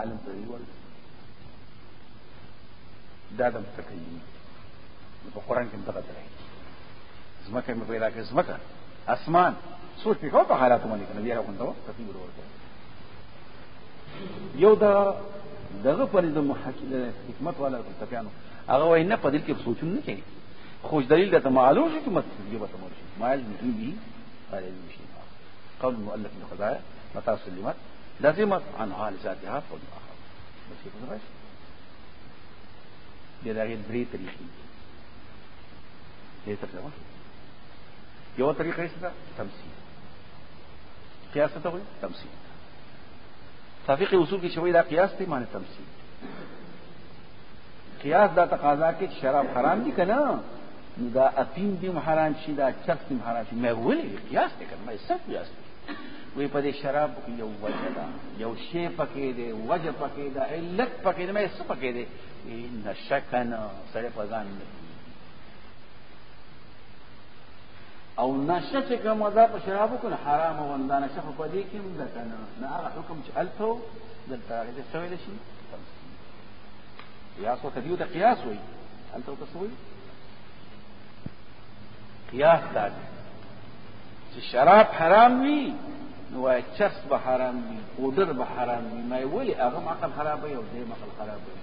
علم ته ویل دا د متکلم په قران کې متقدر دی زمکه مې پیدا کړې زمکه اسمان سوچ پکاو په حالات باندې کنه بیا غوندو تفسیر ورته یو دا دغه پرې د محقق حکمت والا فلسفیانو هغه وای نه په دل کې سوچون نه کوي خوش دلیل ده معلوم شي چې متفقه به تمام شي ما علم دي قال علم شي قول مؤلف الخزايا متاع سلمت لزمت عنها لذاتها فنها بس کې پوهه شي دا یې درې طریقې دي دې ترجمه یو طریقه یې څه تمثيل قياس ته وایي تمثيل تفقیق اصول کې شوی دا قياس دی معنی تمثيل قياس دا تقاضا کې شراب حرام دي کنه دا اپین دي حرام شي دا چرس دي حرام شي مې ویلي قياس دی کنه مې څه قياس دی وی په دې شراب کې یو وجه ده یو شی پکې دی وجه پکې ده علت پکې ده مې څه پکې دی نشکن سره په ځان او نشه چې کوم ده په شرابو کې حرام او نه نشه په دې کې هم ده کنه نه هغه حکم چې الته دلته هغه څه ویل شي قیاس او تدیو ته قیاس وایي الته تسوي قیاس ده چې شراب حرام وي نو وایي چرس به حرام وي پوډر به حرام وي ما ولې هغه عقل خرابوي او دیم عقل خرابوي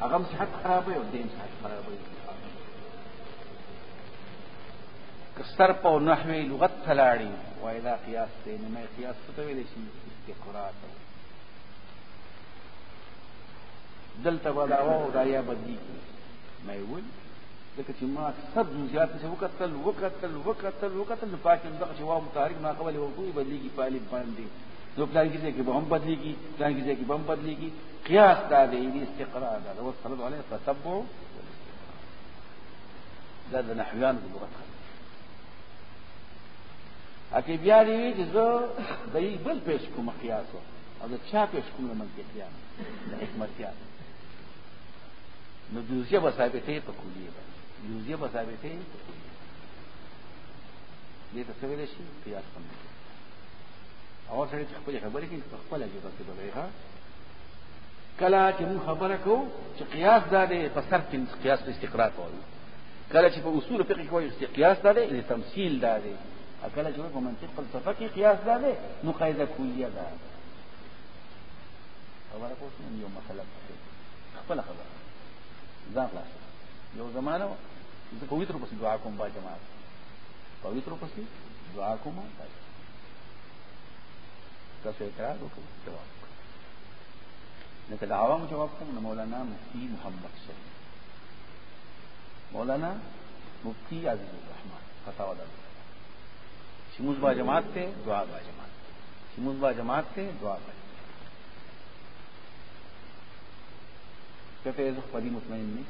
هغه صحت خرابوي او دیم صحت خرابوي که صرف او نحو لغت ته لاړې وایي دا قیاس دی نو ما قیاس څه ته ویلی شي استقرا ته دلته به دا وو دا یا بدیږي ما یې ولې ځکه چې ما اکثر جزئیات چې وکتل وکتل وکتل وکتل نو پاتې دغه چې واو متحرک ما قبل وضو بدلیږي فعال باندې نو پلان کې چې به هم بدلیږي پلان کې چې به هم بدلیږي قیاس دا دی دې استقرار دا او صلی الله علیه تتبع دا د نحویان د لغت اکی بیا دی چې زه د یې بل پېښ کوم قیاس او دا چا پېښ کوم منطقيان د حکمتيان نو دوزیه بسایبته په کلیه باندې جزیه په ثابتې دې ته څه ویلی شي قیاس هم او سړی چې خپلې خبرې کوي په خپله ژبه کې به ها کله چې مونږ خبره کوو چې قیاس دا دی په صرف کې قیاس په استقرار کوو کله چې په اصول فقه کې وایو قیاس دا دی د تمثیل دا دی او کله چې په منطق فلسفه کې قیاس دا دی نو قاعده کلیه ده خبره پوه یو مسله خپله خبره ځان خلاصه یہ زمانہ پوتر پسی دعا کم با جماعت پوتر پسی دعا کم با اعتراض ہو کسی جواب کم نکل آوام جواب کم مولانا مفتی محمد شریف مولانا مفتی عزیز الرحمان خطا و شموز با جماعت تے دعا با جماعت شموز با جماعت تے دعا با جماعت کہتے ہیں ایسا مطمئن نہیں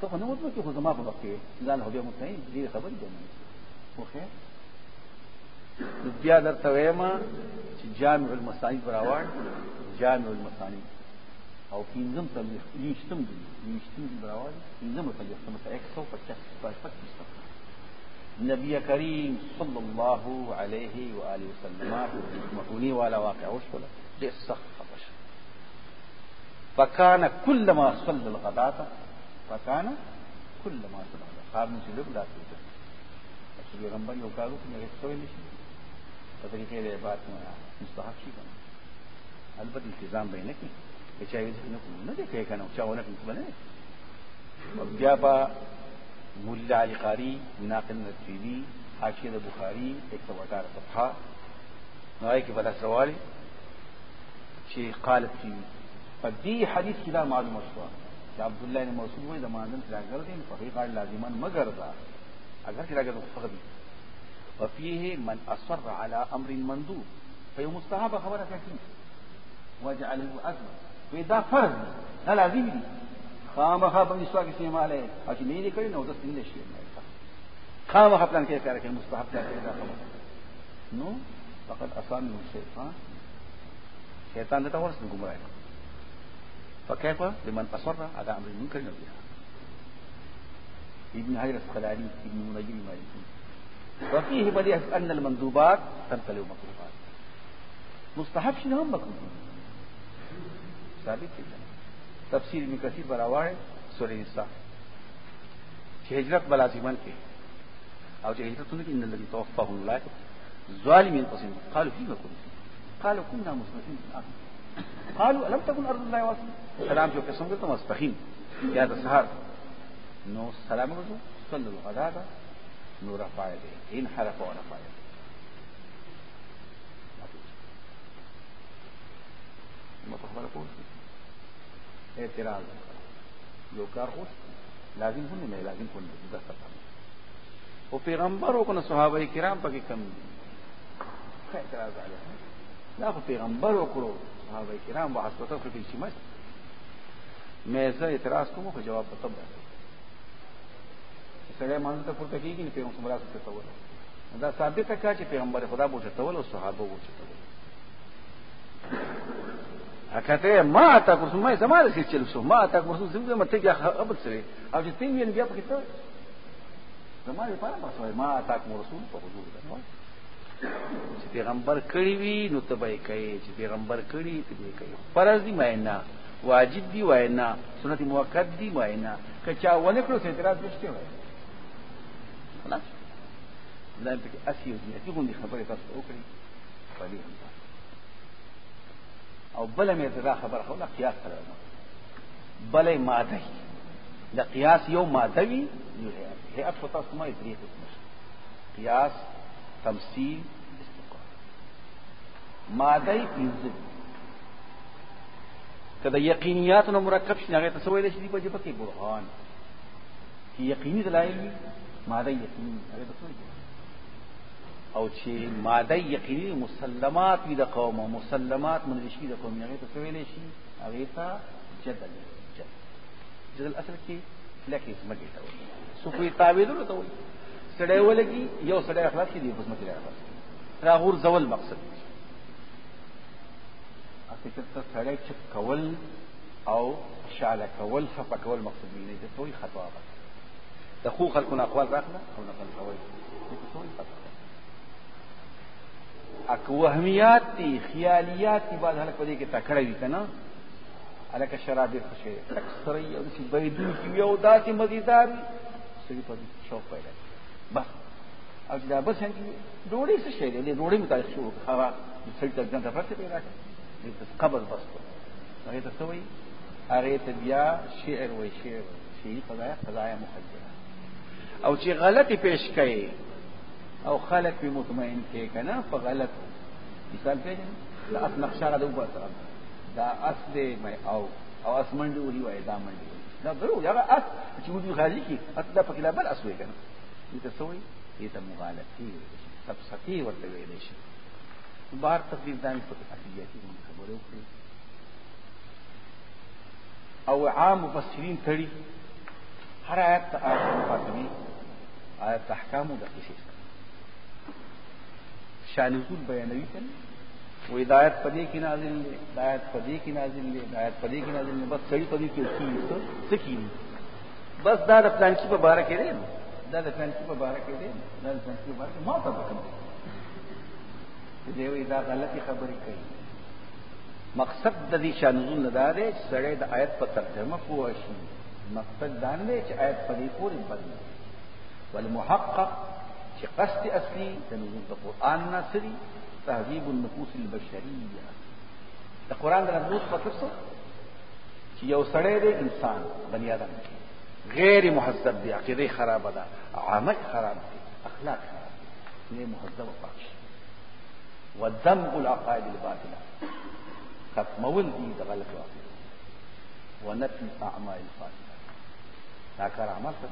تو خو نه وځو خو زما په وخت کې لاله بیا مو صحیح دې خبرې به نه خو خیر بیا درته وایم چې جامع المصانید براوان جامع المصانید او پنځم تبلیغ یشتم دی یشتم براوان براوړ پنځم تبلیغ تم 150 نبی کریم صلی الله علیه و آله وسلم مخونی والا واقع وشول دې سخت خبر فکان کلما صلی الغداة فکان کل ما سبحانه خار نه چې لږ داسې ده چې پیغمبر یو کار وکړي هغه څه ویلی شي په طریقې د عبادت نه مستحق شي کنه البته التزام به نه کوي چې هغه نه کوي نه دی کوي کنه چې ونه کوي نه بیا با مولا علی قاری ناقل نتیبی حاشیه د بخاری 118 صفحه نوای کې بل سوال چې قالت په دې حدیث کې دا معلومه شوه چې عبد الله بن مسعود وایي د مانځن چې راګرځي نو په هغې غاړې لازمان مه ګرځه اگر چې راګرځه خو دي وفيه من أصر على أمر مندوب فهو مستحب خبرة كثير وجعله أزمة وإذا فرض لا لازم دي خامخا بني سواك سيما عليه عشان نيدي كري نو دست نيدي شيء خامخا بلان كيف يارك المستحب كيف إذا خبر نو فقط أصاب من الشيطان شيطان لتا ورس نقوم رأيك فكيف لمن أصر على أمر المنكر نبيها ابن حجر الخلالي ابن منجم المالكي وفيه بديهة أن المندوبات تمتلئ مطلوبات مستحب شنو هم مكروهين ثابت جدا تفسير ابن كثير بنا ہوا نساء سورہ حصہ کہ ہجرت ملازمان کے اور جو ہجرت ان الذي توفاه الله ظالم قسم قالوا فيما كنتم قالوا كنا مسلمين في الارض قالوا الم تكن ارض الله واسعه سلام جو قسم کو تو مستقیم یا د سحر نو سلام کو صلی الله علیه نو رفع دې ان حرف او رفع دې ما په خبره کوم اعتراض یو کار اوس لازم هونه نه لازم کو نه دا څه او پیغمبر او کنه صحابه کرام پکې کم اعتراض علیه دا پیغمبر او کړو صحابه کرام واسطه په کې شي مست میں ایسا اعتراض کروں کو جواب بتب رہا سړی مان ته پورته کیږي نه پیغمبر صلی الله علیه وسلم دا ثابت کا چې پیغمبر خدا بو چتول او صحابه بو چتول اکته ما تا کو سمه زما د سیچل سو ما تا کو سو زمزم مته کې خبر سره او چې تین وین بیا پکې ته زما یې پاره پاسه ما تا کو رسول په حضور ده چې پیغمبر کړی وي نو ته به کوي چې پیغمبر کړی ته به کوي فرض دی مینه واجب دی وای نه سنت موکد دی وای نه که چا ونه کړو څه اعتراض نشته وای خلاص دا پکې اسی او دې کوم دي خبره تاسو وکړي هم او بل مې دا خبره خو لا قیاس سره نه بلې ماده دا قیاس یو ماده وی یو هي خو تاسو ما یې دی قیاس تمثيل استقامه ماده پنځه که د یقینیات نو مرکب شي هغه ته څه ویل شي په جبه کې برهان چې یقیني دلایل وي ماده یقیني هغه ته څه او چې ماده یقیني مسلمات وي د قوم مسلمات منځ شي د قوم هغه ته څه ویل شي هغه ته جدل جدل جدل اصل کې لکه اسمه کې ته وي سو کوي تعویذ ته وي سړی ولګي یو سړی اخلاص کې دی پس مکه راغور زول مقصد دی فکر ته سړی چپ کول او شاله کول خفه کول مقصود نه دي ته خطا ده د خو خلکو نه اقوال راخله او نقل کول اکو وهمیات دي خیالیات دي بعد هلک په دې کې تکړه دي کنه هلکه شراب ډېر خوښوي لکه سری او داسې بهېدونکي وي او داسې مزېدار وي سړي په دې شوق پیدا بس او چې دا بس ډوډۍ څه شی دی ډوډۍ مطابق شروع خراب سړي ته ځان نفرت پیدا کړي قبل ته قبر هغه ته څه وایي هغه ته بیا شعر وایي شعر شي قضایا قضایا مخدره او چې غلطي پیش کړي او خلق به مطمئن کې کنه په غلط مثال پیژنې دا اس نقشه د دوه سره دا اس دې مې او او اس منډي وری وای دا منډي دا ضرور یا اس چې ودی غالي کې اس دا پکې لا بل اس وې کنه دې ته سوې دې ته مغالطي سب ستی ورته ویل شي بار تقریب دا په اصلياتي خبره وکړي او عام مفسرین تړي هر آیت ته آیت مخاطبي آیت احکام د قصې شان نزول بیانوي کنه و ہدایت پدې کې نازل دی ہدایت پدې کې نازل دی ہدایت پدې کې نازل دی بس صحیح پدې کې اصول څه بس دا د پلان کې په بار کې دی دا د پلان کې په بار کې دی دا د پلان کې په بار کې ما ته وکړه دی وی دا غلطی خبرې کوي مقصد د دې شانزون لدا دی چې سړی د آیت په ترجمه پوه شي مقصد دا نه دی چې آیت په دې پورې بدل والمحقق چې قصد اصلي د نزول د قرآن ناصري تهذیب النفوس البشریه د قرآن د نفوس په څه چې یو سړی دی انسان بنی آدم غیر مهذب دی عقیده خراب ده عامه خراب دی اخلاق خراب دی نه مهذب پاک ودمغ العقائد الباطله ختمول دي د غلط ونفي اعمال الفاسده دا کار عمل څه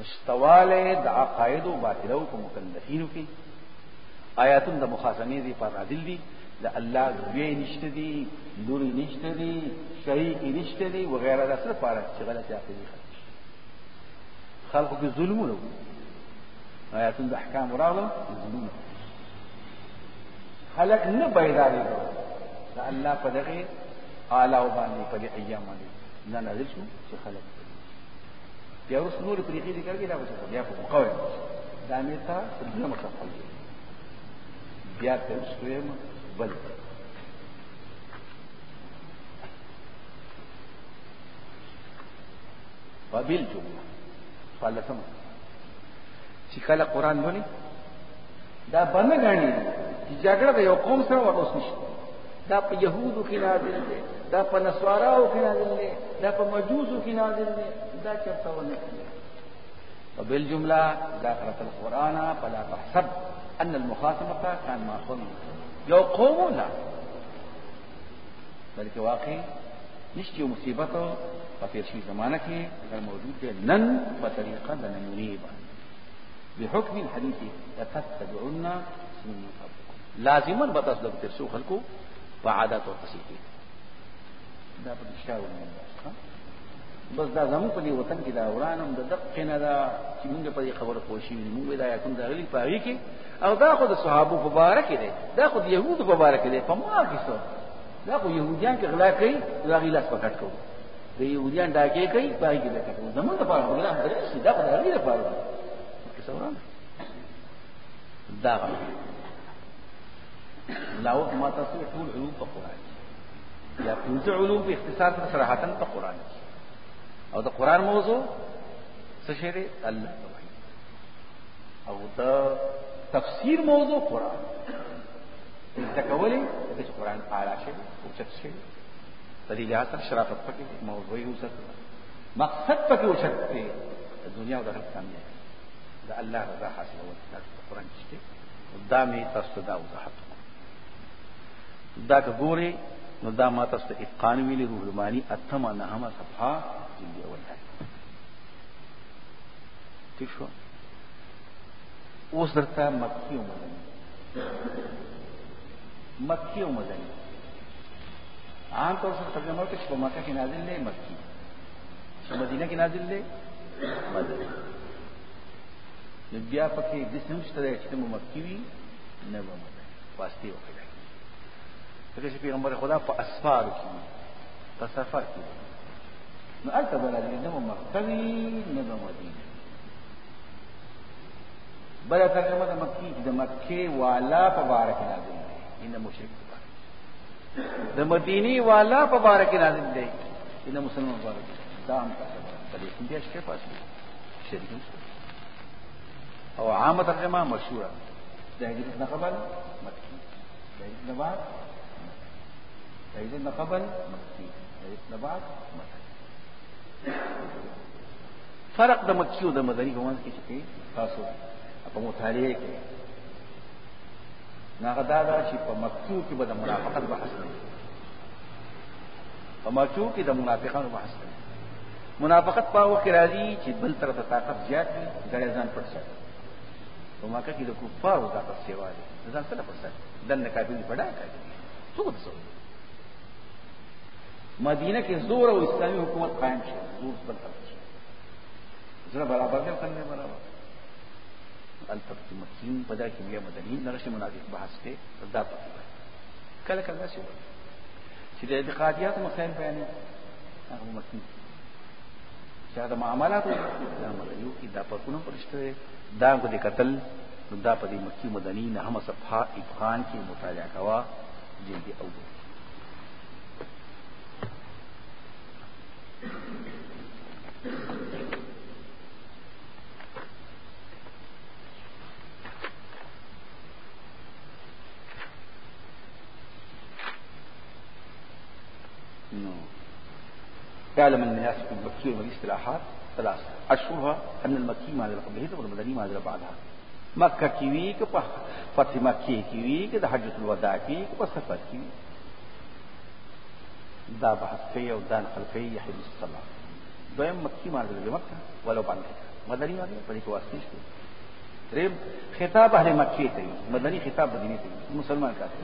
مستواله د عقائد باطلو او مکلفینو کې آیاتون د مخاصمه دي پر عادل دي د الله ذوی نشته دي لوري نشته دي شریک نشته دي وغيرها د صرف پر چې غلط عقیده خلک خلقو کې ظلمونه آیاتون د احکام راغله ظلمونه خلق نه بیداری دو دا الله په دغه اعلی باندې په دې ایام باندې نه نازل شو چې خلق بیا اوس نور طریقې دي کوي دا وسه بیا په مقاومه دا مې تا څنګه مخه بیا تل سویم بل وبیل جمله فالتم چې کله قران ونی دا بنه غاڼې جګړه د یو قوم سره ورس نشي دا په يهودو کې نازل دي دا په نصاراو کې نازل دي دا په مجوسو کې نازل دي دا چرته ونه وبالجملة ذاكرة القرآن فلا تحسب أن المخاصمة كان ما قوم یو قوم لا بلکې واقع نشتی و مصیبت په تیر شي زمانه کې اگر موجود دی نن په طریقه د نمونې باندې بحكم الحديث لتتبعن سنة لازما به تاسو د ترسو خلکو په عادت او تسې دا په اشاره ونه بس دا زمو په دې وطن کې دا ورانم د دقه نه دا چې موږ په دې خبره پوښی موږ دا کوم دغلی پاوی کې او دا خو د صحابه مبارک دی دا خو د يهودو مبارک دی په ما کې څو دا خو يهوديان کې غلا کوي دا غي لاس پکټ کوي د يهوديان دا کې کوي پای کې دا کوي زمونږ په اړه غلا درې شي دا په دغلی لپاره کې څو دا غلا لا ما تصير طول علوم القرآن يا پنځه علوم باختصار صراحة القرآن او د قران موضوع سشري الله توحید او د تفسیر موضوع قران د کولی د قران اعلی شی او شيء شی د دې لحاظ سره شرافت موضوعي اوسه مقصد فكي اوسه في الدنيا او الكامية آخرت الله رضا حاصلول د قران شته دا می تاسو ته دا که ګوري نو دا ما تاسو ته اتقان ویلي روح المانی اتمه نهمه صفحه جلد اول ده ٹھیک شو اوس درته مکی او مدنی مکی او مدنی عام طور سره ترجمه وکړي چې په مکه کې نازل دی مکی چې مدینه کې نازل دی مدنی نو بیا پکې د سمشت دی چې مکی وي نه به مدنی واسطه وکړي ځکه چې پیغمبر خدا په اسفار کې په سفر کې نو هلته به راځي نه به مکه وي نه به مدینه بله ترجمه د مکې د مکې والا په باره کې نازل دی ان مشرک په باره د مدینې والا په باره کې نازل دی ان مسلمان په باره کې دا هم ترجمه ده چې پاس شریک او عامه ترجمه مشهوره ده د خبر مکې د بعد تجدید قبل مکی تجدید بعد مکی فرق د مکی او د مدني په منځ کې چې تاسو په مطالعه کې ناغدا دا چې په مکیو کې به د مرافقت بحث نه په مکیو کې د منافقانو بحث نه منافقت په وخت راځي چې بل طرف ته طاقت زیات وي ګړې ځان پټ ساتي په مکه کې د کفارو طاقت سیوا دي ځان سره پټ ساتي دنه کافي نه پډا کوي څه وڅ مدینه کې زور او اسلامي حکومت قائم شي زور بل طرف شي زړه برابر دی کنه برابر الفت مکین پدا کې بیا مدني نرش منافق بحث کې صدا پکې کله کله شي چې د اعتقادیات مسائل بیان هغه مکین چې دا معاملات دا مدني کې دا پکونو پرشته دا کو دي قتل دا په دې مکی مدني نه هم صفحه افغان کې مطالعه کوا جلدي اول وكالة من الناس في المكية والاستلاحات ثلاثة أشهرها أن المكي ما ذل قبله والمدني ما ذل بعدها مكة كيويك وی که په فتح مکه کې وی که الوداع كيويك وصفات كيويك سفر دا بحث کوي ودان دا نقل الصلاة دائما مکی ما دی مكة ولو باندې مدني ما په دې کې واسطه شته خطاب اهل مکه ته مدني خطاب مدینه ته مسلمان کافر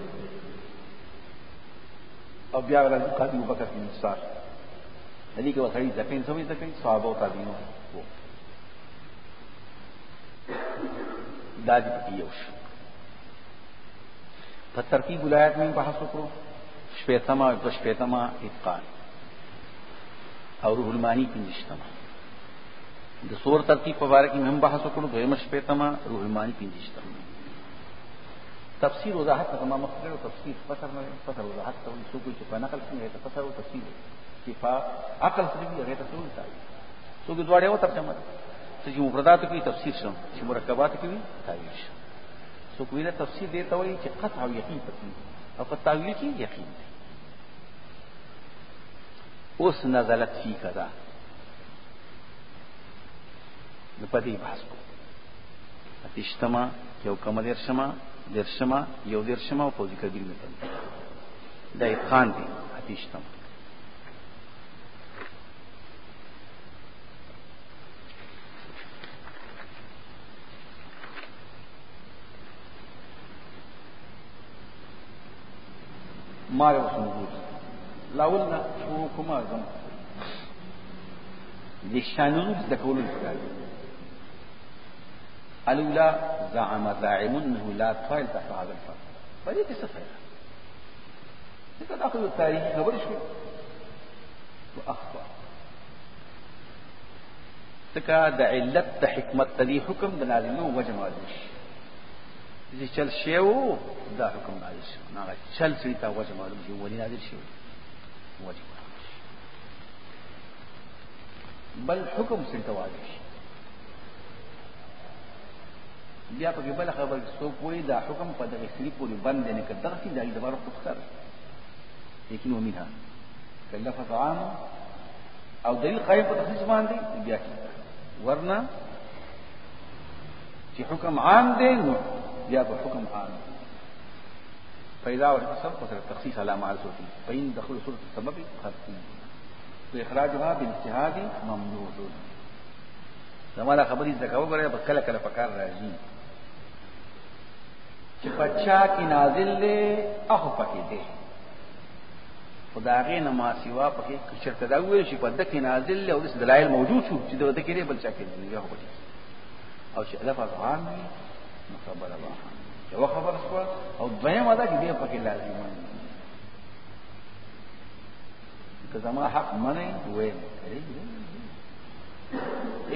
او بیا راځي قاضي ابوبکر بن مصعب علی کې وسړي ځکه سمې ځکه صحابه او تابعینو وو دا دې پکې یو شو په ترتیب ولایت مې بحث وکړو شپېتمه او شپېتمه اتقان او روح المانی پنځشتمه د سور ترتیب په باره کې هم بحث وکړو دویمه شپېتمه روح المانی پنځشتمه تفسیر وضاحت تمام مخکړو تفسیر فسر نه فسر وضاحت ته څوک چې په نقل کې تفسیر او تفسیر کفا عقل سره هغه ته ټول تای سو کې دواړه یو ترجمه ته چې مفردات کې تفسیر شوم چې مرکبات کې تعویل شوم سو کوی نه تفسیر دی ته وایي چې قطع او یقین پکې او په تعویل کې یقین دی اوس نزلت فی کذا نو په دې بحث کو اتشتما یو کم درشما درشما یو درشما او پوزی کبیر نه دا اتقان دی اتشتما ما يوصل موجود لا كما شروكما ايضا للشانوز دكول قالوا الأولى زعم زاعم أنه لا فاعل تحت هذا الفرد فهذه قصة فاعلة لقد أخذ التاريخ خبر شو وأخطأ تكاد علت د لي حكم حکم د نازلو وجه چې چل شیو دا حکم نازل شو هغه چل سړي ته وجه معلوم شي ولې نازل شي وجه بل حکم سړي ته واجب شي بیا په بل خبر څوک وایي دا حکم په دغه سړي پورې بند نه کړ دغه سړي د دوباره پختر لیکن ومنها کلف طعام او دلیل قائم په تخصیص باندې بیا کې ورنه چې حکم عام دی نو بیا به حکم عام پیدا ور سب کو سره تخصیص علامه عرض ہوتی فین دخول صورت سبب خاصی تو اخراجها بالاجتهاد ممنوع زمانہ خبری زکاو غره په کله کله پکار راځي چې بچا کی نازل له اخو پکې دی خداغه نما سیوا پکې کچرته دا ویل شي په دکې نازل له او د دلایل موجود شو چې دغه کې بل چا کې نه یو او چې الف افغان دی خبره واه یو خبر شو او دویم دا چې دې پکې لازم نه که زما حق منه وې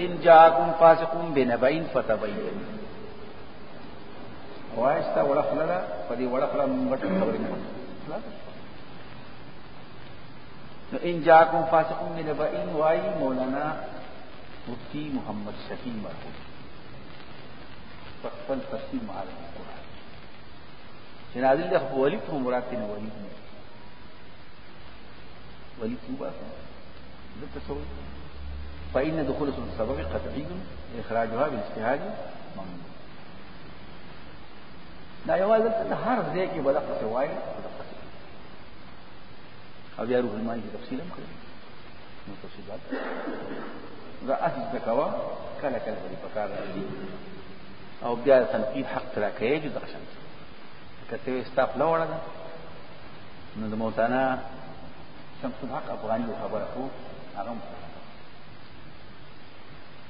ان جاءكم فاسقون بنبئن فتبين وایستا وړخلله په دې وړخله موږ خبرې نه نو ان جاءكم فاسقون بنبئن وای مولانا مفتی محمد شفیع مرحوم فن تفسیر معالم القرآن جنازل ده ولی تو مراد تینا ولی تو ولی تو باسا ذات تسوي فإن دخول السبب قطعي إخراجها بالاجتهاد ممنوع دا یوازې دلته هر ځای کې بدق څه وایي او بیا روح المانی کې تفصیل هم کړی نو تفصیلات دا اصل ذکوا کله کله په کار او بیا تنقید حق ترا کوي چې دغه شان کته وي استاف نه وړه نو د موتانا شمس الحق افغاني خبره کو هغه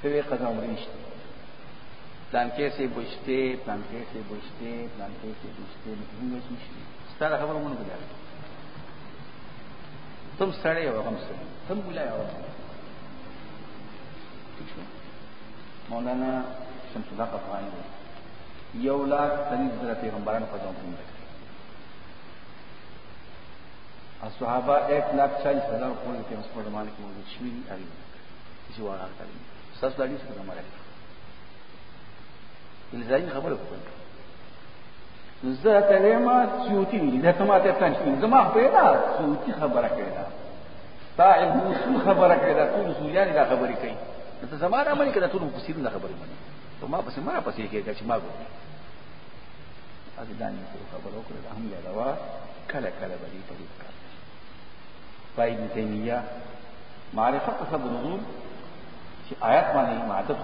کوي قضا عمر نشته پلان کې سي بوشته پلان کې سي بوشته پلان کې سي بوشته موږ نشته ستاره خبره مونږ کوي تم سړی او هم سړی تم ګلای او مولانا شمس الله افغان دی یو لاک تنیز زره پیغمبران په ځان کې صحابه 1 لاکھ 40 ہزار کول کے اس پر زمانے کی موجود شوی دی اری کسی وارا کری سس داڑی سے ہمارا الزائی خبر کو زه ته ما چوتی نه ده ته ما ته څنګه زما په دا چوتی خبره کړه تا علم خبره کړه ټول سوریان دا خبرې کوي ته زما را مانی کړه ټول مفسرین دا خبرې مانی ما માં પછી મારા પછી કે છે માગો આજે દાની પૂરું ખબર ઓકરે હમ લેવા કલે કલે બધી પડી ભાઈ ને તૈમિયા મારે ફક્ત સબ નુઝુલ چې آیات باندې معادت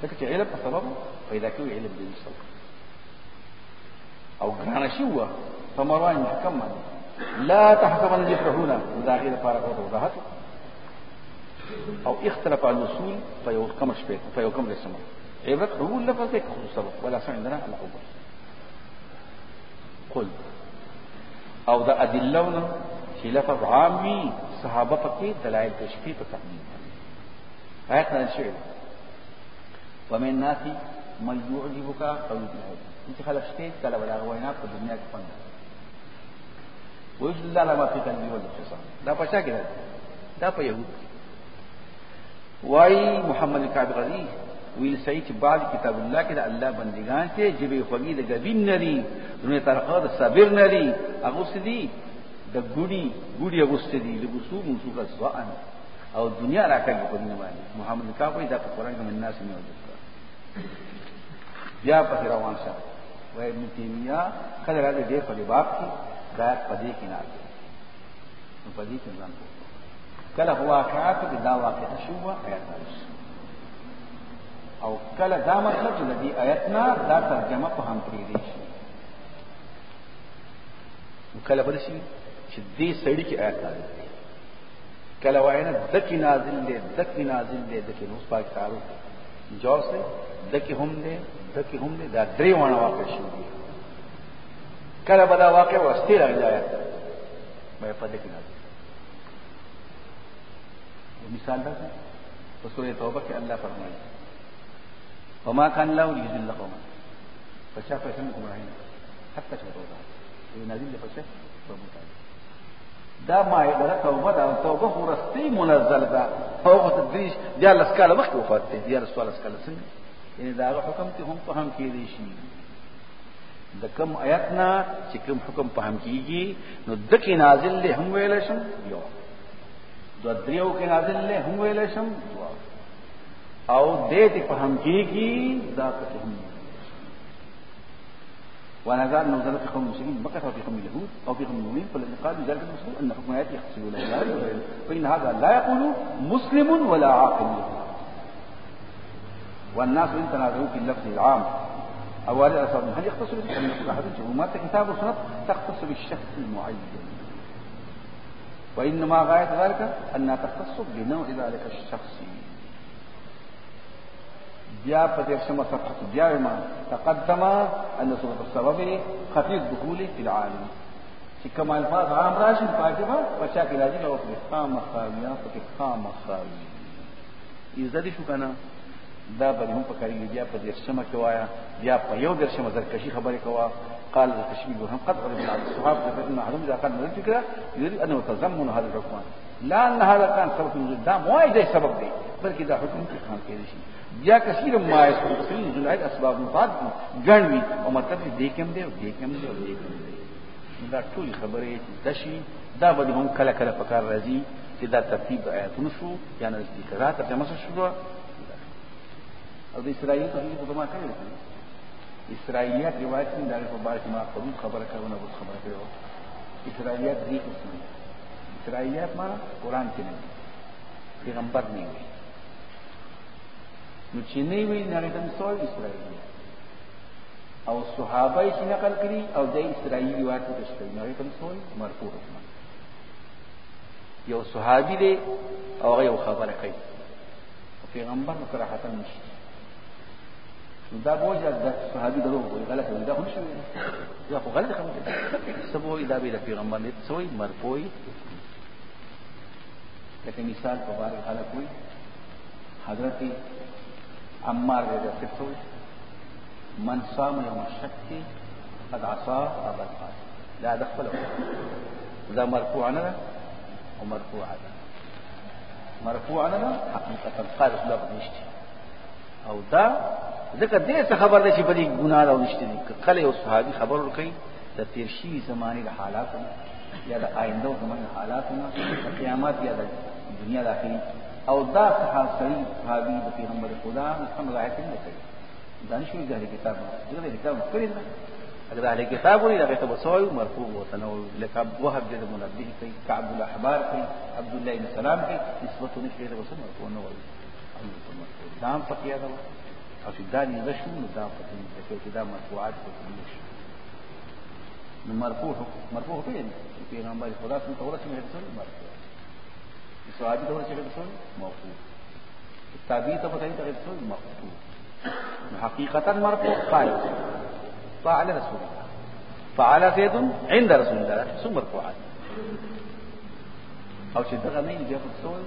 ځکه چې علم په سبب پیدا کوي علم دین سبب او ګرانه شي وه په مروان حکم باندې لا تحسبن يفرحون مداخله فارغه وضاحت او اختلف عن الاصول فيوكم شبيه فيوكم رسمه عبر هو اللفظ ذكر سبق ولكن عندنا على عبر قل او ذا ادلونا في لفظ عامي صحابتك دلائل تشفيق تشفیق فهيتنا الشعر ومن الناس من يعجبك او قولك انت خلق شته کله ولا غوينات في الدنيا کې ويجل ویل لا ما في قلبي ولا خصام دا پچا کې دا په يهود وای محمد الكعب غزي ویل صحیح چې بعد کتاب الله کې د الله بندگان ته جبه خوږی د غبین نری دونه طرفه د صبر نری هغه سدي د ګوډي ګوډي هغه سدي له بوسو موسو کا سوان او دنیا راکړي په دنیا باندې محمد کا کوئی دا په قران کې الناس نه وځي بیا په روان شه وای ابن تیمیه کله راځي دې په باب کې دا په دې کې نه راځي په دې کې ځان کله واقعات دا واقعات شو واقعات او کله دا مطلب چې د دې آیت نه دا ترجمه په هم کې دی کله بل شي چې دې سړی کې آیت راځي کله واینا دکی نازل دې دکی نازل دې دکی نو پاک تعالی جو سے دکی هم دې دکی هم دې دا درې وانه واقع شي کله بدا واقع واستې راځي آیت مې په دې کې نازل مثال دا په سورې توبه کې الله فرمایي وما كان الله ليذل قوما فشاء فيتمكم رحيم حتى شهدوا ذلك وينازل لفشاء فبوتا دا ما عبارت توبه دا توبه خو رستې منزل ده فوق تدریش دا لسکاله مخکې وفات دی یا رسول الله صلی الله یعنی دا حکم ته هم په هم کې دی شي د کم آیات نه چې کوم حکم په هم کېږي نو د کې نازل له هم ویل شم یو د دریو کې نازل له هم ویل شم دوه او دې دې په هم کېږي دا په هم ونزعنا من ذلك قوم المسلمين مكثوا في قوم اليهود او في قوم المؤمنين فالذي قال بذلك المسلم ان حكم اياته يحتسب له فان هذا لا يقول مسلم ولا عاقل والناس ان تنازعوا في اللفظ العام اوائل الاثار هل يختص بان يقول احد عمومات كتاب وسنه تختص بالشخص المعين وانما غايه ذلك انها تختص بنوع ذلك الشخص بیا په دې سم صفحه کې بیا ما تقدم ان سبب السبب خفيف دخولي في العالم چې کوم الفاظ عام راشي پاتې به بچا کې راځي او په خام خاویا په کې خام خاوی شو کنه دا به هم په کاری بیا په دې سم کې وایا بیا په یو در سم زرکشي خبره کوا قال التشبيه هم قد عرف بعض الصحاب فإن أحدهم إذا قال من الفكرة يريد أنه تزمن هذا الحكم لا أن هذا كان سبب من دا مو سبب دي بل دا حكم کې خام کې یا کثیر ما یسری جلایت اسباب مفاد ګڼوي او مطلب دې دیکم دی او دیکم دی او دیکم دی دا ټول خبرې چې تشي دا به هم کله کله په کار راځي چې دا ترتیب آیاتونو شو یا نه ذکرات ته مسه شو او د اسرائیل په دې په ما کړی دی اسرائیلیت روایت کې دا په بار کې ما قبول خبره کوي او خبره کوي اسرائیلیت دې قسم اسرائیلیت ما قران کې نه پیغمبر نه وي نو چې نه وی نه رقم سو اسرائیل او صحابه یې نقل کړي او د اسرائیل واټو تشکې نه رقم سو مرفوع یو صحابي دی او هغه یو خبره کوي پیغمبر کراحت نشي دا بوجه د صحابي درو وي غلط وي دا خو نشي دا خو غلط خبره ده سبوي دا به د پیغمبر نه سوي مرفوعي لکه مثال په بار خلک وي حضرت عمار بن بذاكرته من صام يوم الشك قد عصى أبا القاسم لا هذا خلق وده مرفوع انا ومرفوع لنا مرفوع لنا حقيقة خالق لا نشتي او دا ذكر دي څه خبر ده چې بلې ګناه راو نشته دي کله یو صحابي خبر ورکړي د تیر شي زمانه د حالاتو یا زماني آینده زمانه حالاتو د قیامت یا د او دا صحابي صحابي د پیغمبر خدا هم روایت نه کوي دانش موږ د کتاب دغه کتاب کړی نه اگر اهل کتاب وی دغه ته وسوي مرفوع و تنو لکه وهب د منبه کوي کعب الاحبار کوي عبد الله بن سلام کوي نسبته نشي د وسو مرفوع نه وایي دام فقيه دا او چې دا نه شو نو دا په دې کې دا مرفوعات کوي نو مرفوع مرفوع کوي پیغمبر خدا څنګه تورات کې مرفوع الصحابي ته ورسېږي څه موقوف تابعي ته ورسېږي ته څه مقطوع حقيقة مرفوع قائل فعل رسول الله فعل زيد عند رسول الله څه مرفوع او چې دغه نه دی په څول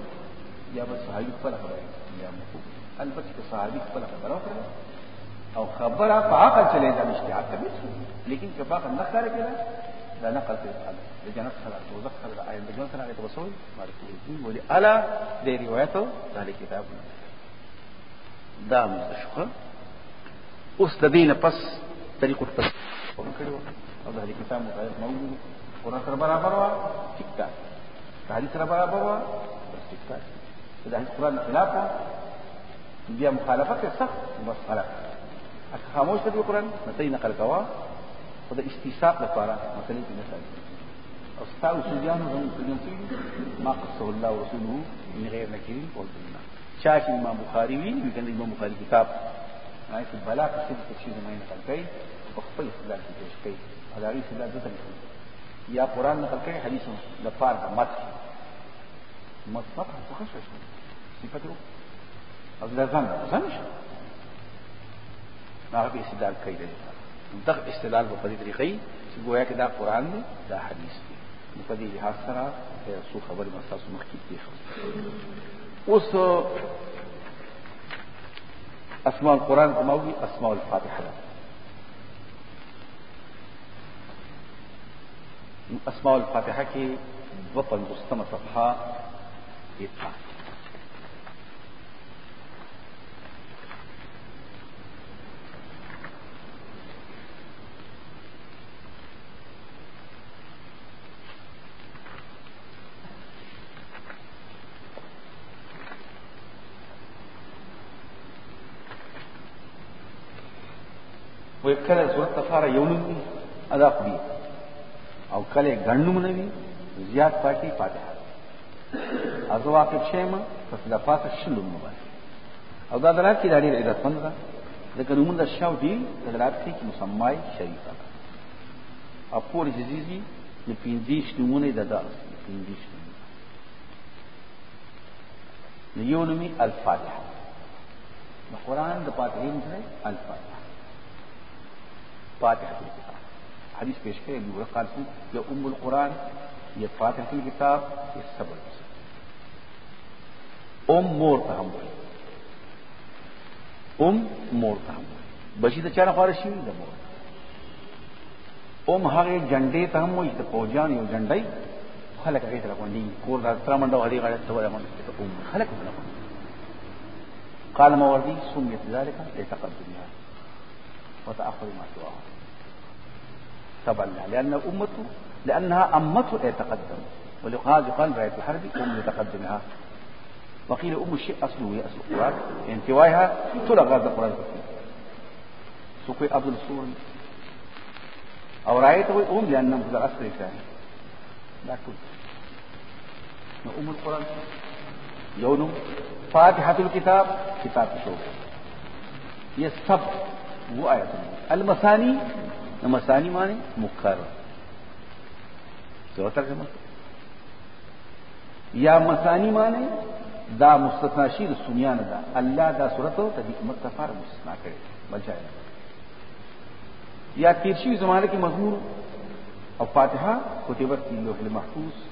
یا په صحابي لاره کې یا موقوف البته په صحابي خپل خبره وکړه او خبره په عقل چلے دا مشتاق کبیر لیکن کفاق نخ کار کړه لأنها قالت لي لجنات خلعت وزق خلعت عين لجنات خلعت بصوي مالك الدين ولي ألا دي روايته ذلك كتاب دام موږ أستدين بس طريق دینه پس طریقو ته ورکړو او موجود قرآن سره برا برا ټیک تحديث د برا برا برابر وا بس ټیک ټاک د حدیث قرآن خلاف بیا مخالفت سخت مسأله خاموش تدي القرآن نتين نقل کوا خدا استیساق لپاره مثلا کې مثال او ستاسو و زموږ سوجان سوي ما قصه الله ورسوله این غیر نکیر قول بالله چا چې امام بخاري وی نو کنه امام بخاري کتاب نه چې بلا کسی د شي زمای نقل کوي او خپل استدلال کې پیش کوي دا غي استدلال دته کوي یا قران نقل کوي حدیث د فارغ مت مت مت څه ښه شي رو از دا ځان ځان شي هغه استدلال کوي دغ استدلال په دې طریقې چې گویا کې دا قران دی دا حدیث دی نو په دې لحاظ سره څو خبرې مو تاسو مخکې دي اوس اسماء القران کوم او اسماء الفاتحه ده اسماء الفاتحه کې 52 صفحه کې وې کله صورت لپاره یو نوم ادا کړی او کله غنډم نه وي زیات پاکي فاتحه از واقع شیم پس د فاتحه شلو مبارک او دا درات کې دلیل عزت مند ده ځکه نومونه شاو دی درات کې مسمای شریفه ده اپور جزیزی د پینځیش نومونه ده دا پینځیش نومونه یو نومي الفاتحه د قران د فاتحین سره الفاتحه فاتحة الكتاب حدیث پیش کرے ابو رقال کی یہ ام القرآن یہ فاتحة الكتاب یہ صبر ام مور کا ہم بولے ام مور کا ہم بولے بشی تو چارہ خارش شیوی دا مور ام هغه جنډې ته هم وي د پوجان یو جنډې خلک هغه سره باندې کور د تر منډه هغه غړې ته وایي موږ خلک نه قال ما وردي سميت ذلك لتقدمها وتأخر ما سواه تبعا لأن أمته لأنها أمته يتقدم ولهذا قال رأيت الحرب أم يتقدمها وقيل أم الشيء أصله هي أصل القرآن انتوايها تلغى هذا القرآن سوقي أبو السور أو رايته أم لأن في الأصل ثاني لا كل أم القرآن يوم فاتحة الكتاب كتاب شوق هي سب وہ آیت الموت المسانی مسانی مانے مکرر تو ہوتا کہ یا مسانی مانے دا مستثنا شیر سنیان دا اللہ دا صورت ہو تبھی متفار مستثنا کرے بجائے یا تیرشی زمانے کی مضمون اور فاتحہ خطبت کی لوح محفوظ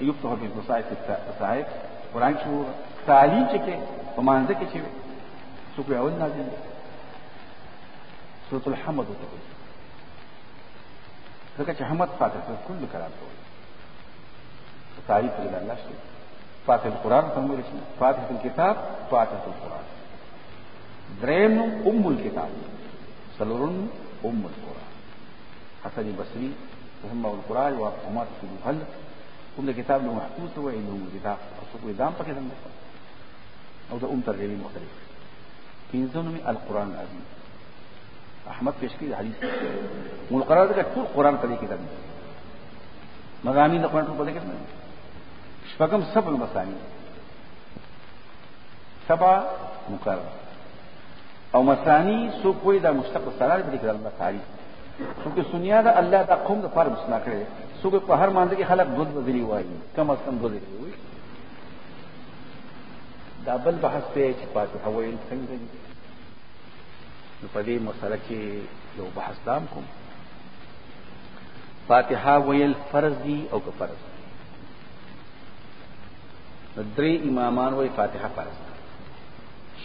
ایوب تو حبیب صاحب قرآن شروع تعلیم چکے پمانزہ کے چھوے سکوے اول نازل ہے صوت الحمد وته ځکه چې حمد فاتح ته کل کلام ته وایي تعریف لله الله شي فاتح القرآن ته موږ شي فاتح الكتاب فاتح القرآن دریم ام الكتاب سلورن ام القرآن حسن بصري رحمه القرآن وعمر في الهل کوم کتاب نو محفوظ ته وایي نو کتاب اوس کوئی دام پکې نه او د ام ترجمه مختلف پنځونو القرآن العظیم احمد پیش کی حدیث مول قرار دے ټول قران په دې کې دي مغامی د قران په دې کې دي شپږم سبع مسانی سبع مقرر او مسانی سو کوئی دا مشتق سرار په دې کې الله تعالی څوک سنیا دا الله دا قوم د فار مسنا کړي څوک په هر مانځ کې خلق دود بدلی وایي کم از کم دود دا بل بحث ته چې پاتې حویل څنګه نو په دې مسله کې یو بحث دام کوم فاتحه ویل فرض دي او که فرض درې امامان وی فاتحه فرض ده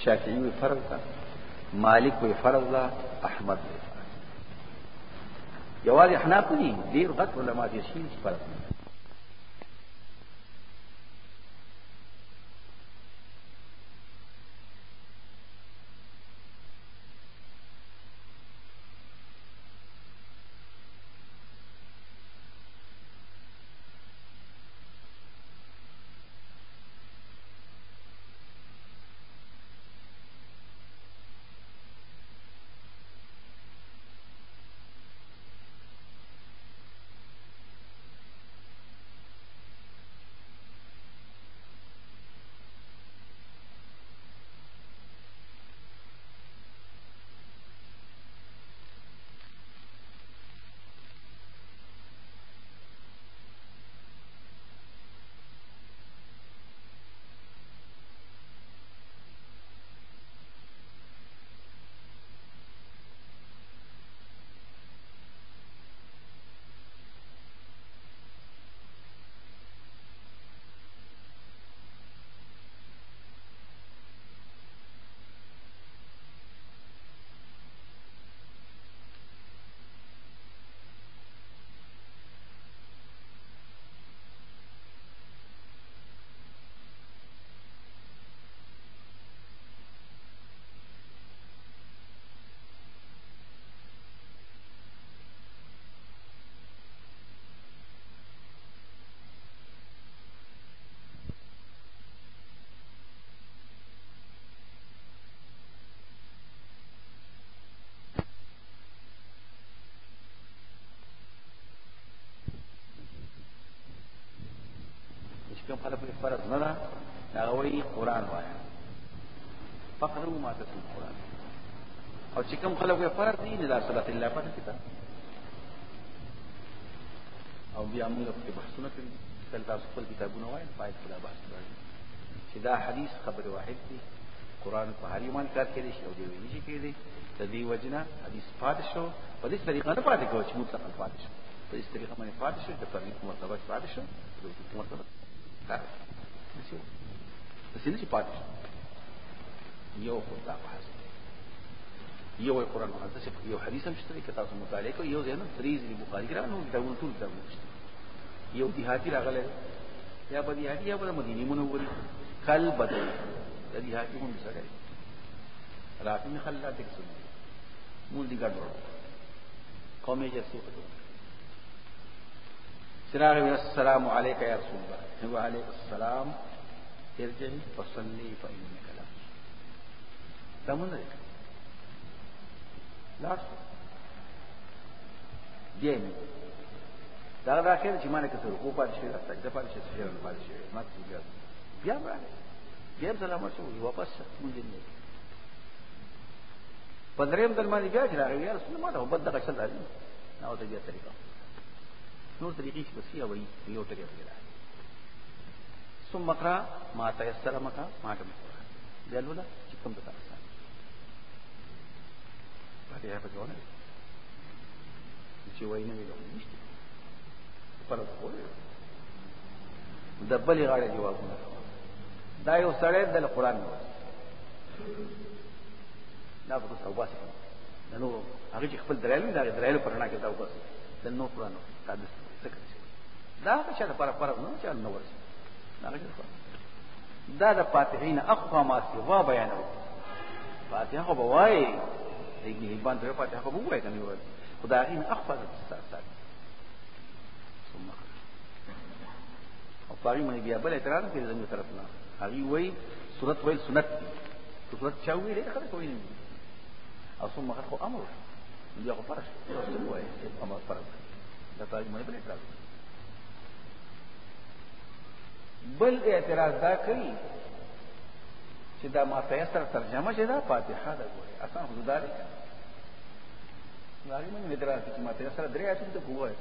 شافعي وی فرض ده مالک وی فرض ده احمد وی فرض یوازې حناف دي ډیر غټ علما دي چې فرض ده کوم خلق په فرض نه ده دا وی قران وایي فقره ما تسمع قران او چې کوم خلق په فرض دي نه صلاة الله پټه کتاب او بیا موږ په بحثونه کې تل تاسو خپل کتابونه وایي فائد کلا بحث راځي چې دا حدیث خبر واحد دی قران په هر ایمان کار کې دي او دی ویل شي کې دي د دې وجنا حدیث پاتې شو په دې طریقه نه پاتې کوي چې مطلق پاتې شو په دې طریقه باندې پاتې شو د پرې مرتبه پاتې شو د مرتبه د سینې چې پاتې یو خدا په حسن یو قرآن مقدس په یو حدیث هم شته کې تاسو مطالعه کوئ یو ځین تریز دی بخاری کرا نو دا ټول دا شته یو دیهاتی راغله یا په دیهاتی یا په مدینه منورې کل بدل د دیهاتی هم سره راته نه خلل تک سن مول دی ګډوډ قومي جسو سراغ السلام عليك يا رسول الله وعليك السلام ارجع فصلي فإنك لا دا مونږ نه لاړ دی دا دا خیر چې مانه کته کو پات شي راځي دا پات شي چې نه پات شي ما څه بیا بیا راځي بیا سلام ورته واپس مونږ نه پندریم دل باندې بیا چې راغی یا رسول الله ما ته بدل کړل دا نو ته بیا طریقه نور طریقې چې بس یا وایي یو ټکی وګړه ثم مقرا ما تيسر مقرا ما تم قران دلو لا چې کوم ته تاسو باندې یا په ځونه چې وایي نه ویلو نشته پر د بلې غاړې جوابونه دا یو سړی د قران نو دا په توبه سره نو هغه چې خپل درایل دا درایل پرانا کې دا وبس د نو قران تاسو څه کوي دا هغه چا لپاره فرق نه چې نو ورسي دا د فاتحین اخوا ما سوا بیانو فاتحه خو بوای ابن حبان دغه فاتحه خو بوای کنه وای خدای این اخوا د ساتل ثم او پاری مې بیا بل اعتراض کړی زموږ طرف نه هغه وای صورت ویل سنت دی صورت چا ویل هغه کوي او ثم خو امر بیا خو فرق امر فرق د ترجمه بل اعتراض بل اعتراض دا کوي چې دا ما تیسر ترجمه چې دا فاتحه ده ګوره اسان حضور داري لاري مې اعتراض چې ما تیسر درې آیتونه ته کوه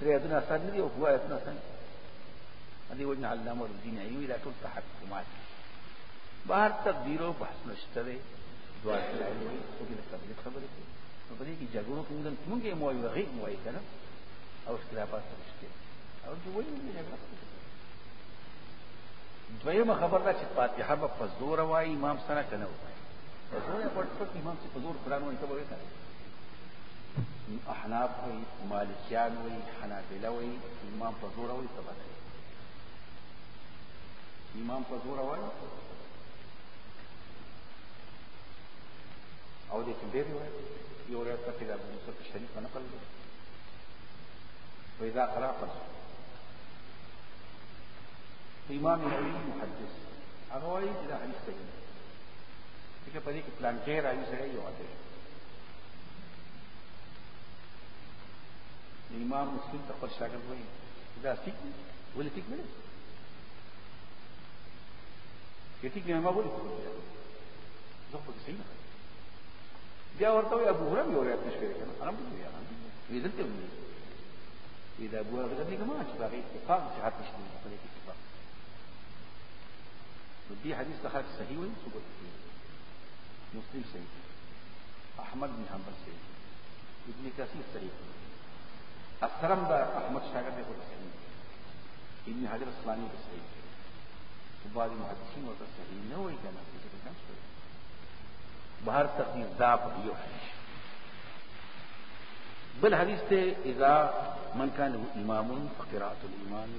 درې آیتونه اسان نه دي او کوه آیتونه اسان دي وجه علامه الدین ایوبی دا ټول تحکمات بهر تقدیرو بحث نشته دی دوه خبرې خبرې نو په دې کې جګړو کې موږ یې موایو غیب موایو کنه او اختلافات شته او دوی یې جګړه دویمه خبر دا چې فاتحه به په زور وایي امام سره کنه وایي په زور یې پټ پټ امام چې په زور قرآن وایي ته به وایي احناف وایي مالکیان وایي حنابله وایي امام په زور وایي ته به امام په زور وایي او دې کې ډېر وایي يرتقي أبو مصطفى الشريف ونقل وإذا قرأ إمام علي محدث هغه إلى چې دا حدیث صحیح دی ځکه په دې کې پلانټې مسلم تقول شاكر وين إذا دا ولا دی منه ټیک نه دی که ټیک نه ما ولې خو زه خو بیا ورته وي ابو هرم یو روایت نشته کنه حرام دی یاره وی دلته وي وی دا ابو هرم دغه ما چې باغې اتفاق صحت نشته په دې اتفاق نو دې حدیث ته خلک صحیح وي ثبوت کوي مسلم صحیح احمد بن حنبل صحیح ابن کثیر صحیح اکرم دا احمد شاگرد کو صحیح ابن حجر اسلامی کو صحیح بعض محدثین ورته صحیح نه وایي کنه څه څه بہر تقدیر دا په یو بل حدیث تے اذا من کان له امام فقراءه الامام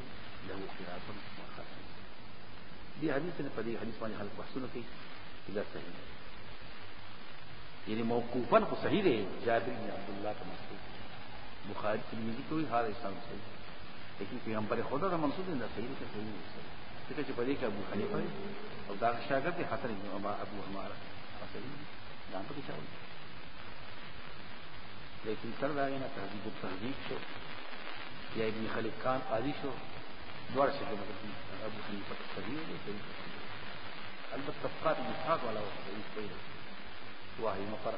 له قراءه دی حدیث نه په دې حدیث باندې خلک بحثونه کوي اذا صحیح یعنی يعني موقوفا کو صحیح دے جابر بن عبداللہ کا مسعود بخاری ترمذی کوئی حال اسلام صحیح لیکن پیغمبر خدا دا منصوب دی دا صحیح دی صحیح دی ځکه چې په ابو حنیفه او دا شاګرد حسن بن ابو عمره ده منطقي شرعي لیکن سر داغه نه تهذیب او تهذیب شو یا ابن خلف خان قاضی شو دوار شو مطلب ابو حنیفه الصغیر دی البته طبقات الاسحاق ولا وصف بينه واهي مقر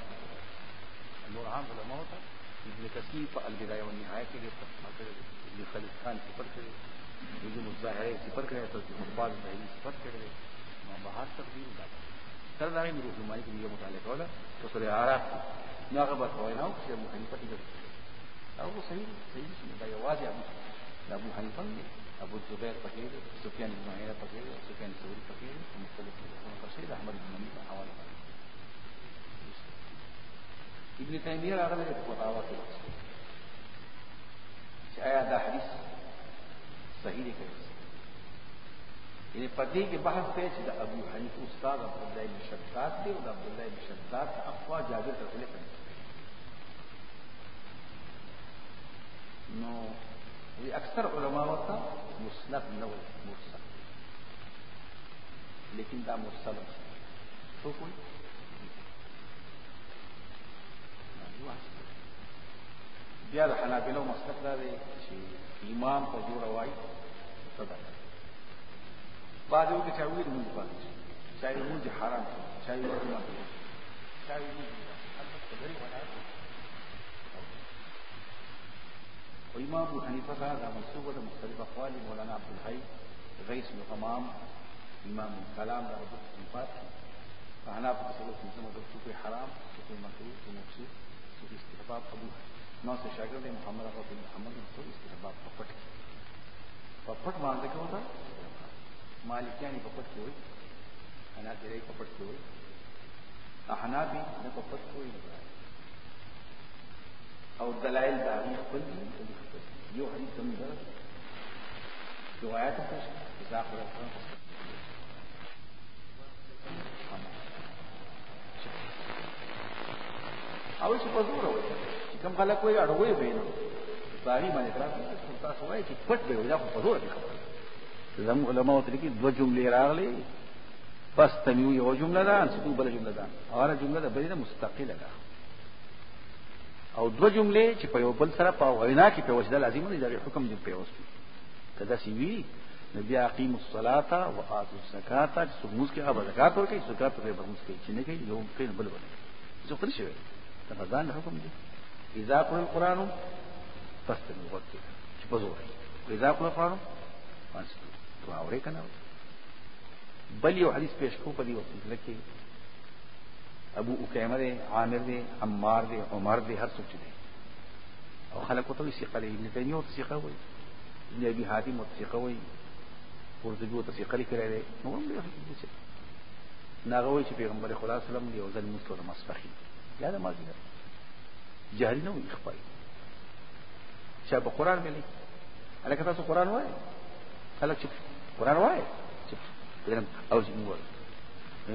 المرعام علماء ابن كثير في البدايه والنهايه کې طبقات ابن خلف خان صفر کړي نجوم الظاهري صفر کړي تجربه بعض ظاهري صفر کړي ما بهر تقدیر ده سره دغه نو روح مالک یو متعلق ولا په سره عراف نه هغه به نه او چې مو حنیفه دې او څه صحیح صحیح دا یو یوازې ابو د ابو حنیفه ابو زبیر په دې سفیان بن عیینه په دې سفیان ثوری پکې دې مختلف تفسیر احمد بن حنیفه حواله ابن تیمیه راغله په فتاوا کې آیا دا حدیث صحیح دی که یعنی پدې کې بحث پېښ چې د ابو حنیفه استاد عبد الله بن شداد دی او د عبد الله بن شداد اقوا جابر ته تللی نو وی اکثر علما وتا مسند نو مرسل لیکن دا مرسل څه کوي بیا د حنابلو مسلک دا دی چې امام په جوړ وای صدقه بعد وقت تأويل من بعد تأويل حرام تأويل ما تأويل وإمام أبو حنيفة هذا منسوب إلى مختلف أقوال مولانا عبد الحي غيث بن غمام إمام الكلام له الصنفات فهنا فصلوا في زمن الصوفي حرام صوفي مكروه صوفي صوفي استحباب قبول ناصر شاگرد محمد أغا بن محمد صوفي استحباب فقط فقط ما عندك هو مالکیانی په پټ کې وي حنابلې په پټ کې وي احنابی نه په پټ کې وي او دلائل دا خپل دي یو حدیث هم ده روایت ته اذا قرات او چې په زور وایي چې کوم خلک وایي اړوي به نه باندې باندې تاسو وایي چې پټ به وي دا په زور دي خبره زمو علماء ته لیکي دو جملې راغلي بس تمیو یو جمله ده سکو بل جمله ده اور جمله ده بلنه مستقله ده او دو جملې چې په یو بل سره په وینا کې په وسیله لازم نه دی حکم دی په وسیله کدا سی وی نبی اقیم الصلاه و اتو الزکات چې موږ کې هغه زکات ورکړي زکات په موږ کې چې نه کوي یو په بل بل زه خپل شوی ته ځان حکم دی اذا قرئ القران فاستمعوا وقت چې په زور اذا قرئ القران فاستمعوا شو اورې کنه بل یو حدیث پیش کو په دې وسیله کې ابو اکیمه دی عامر دی عمار دی عمر دی هر څوک دی او خلق ته سیقه دی ابن تیمیه او سیقه وایي ابن ابي حاتم او سیقه وایي قرطبي او سیقه لیکلی دی نو هم دی ناغه وایي چې پیغمبر خدا صلی الله علیه وسلم یو ځل مستور مسفخي یا د مازیګر جهل نه وي خپل چې په قران ملي الکه تاسو قران وایي خلک چې قرآن وایي او زموږ وایي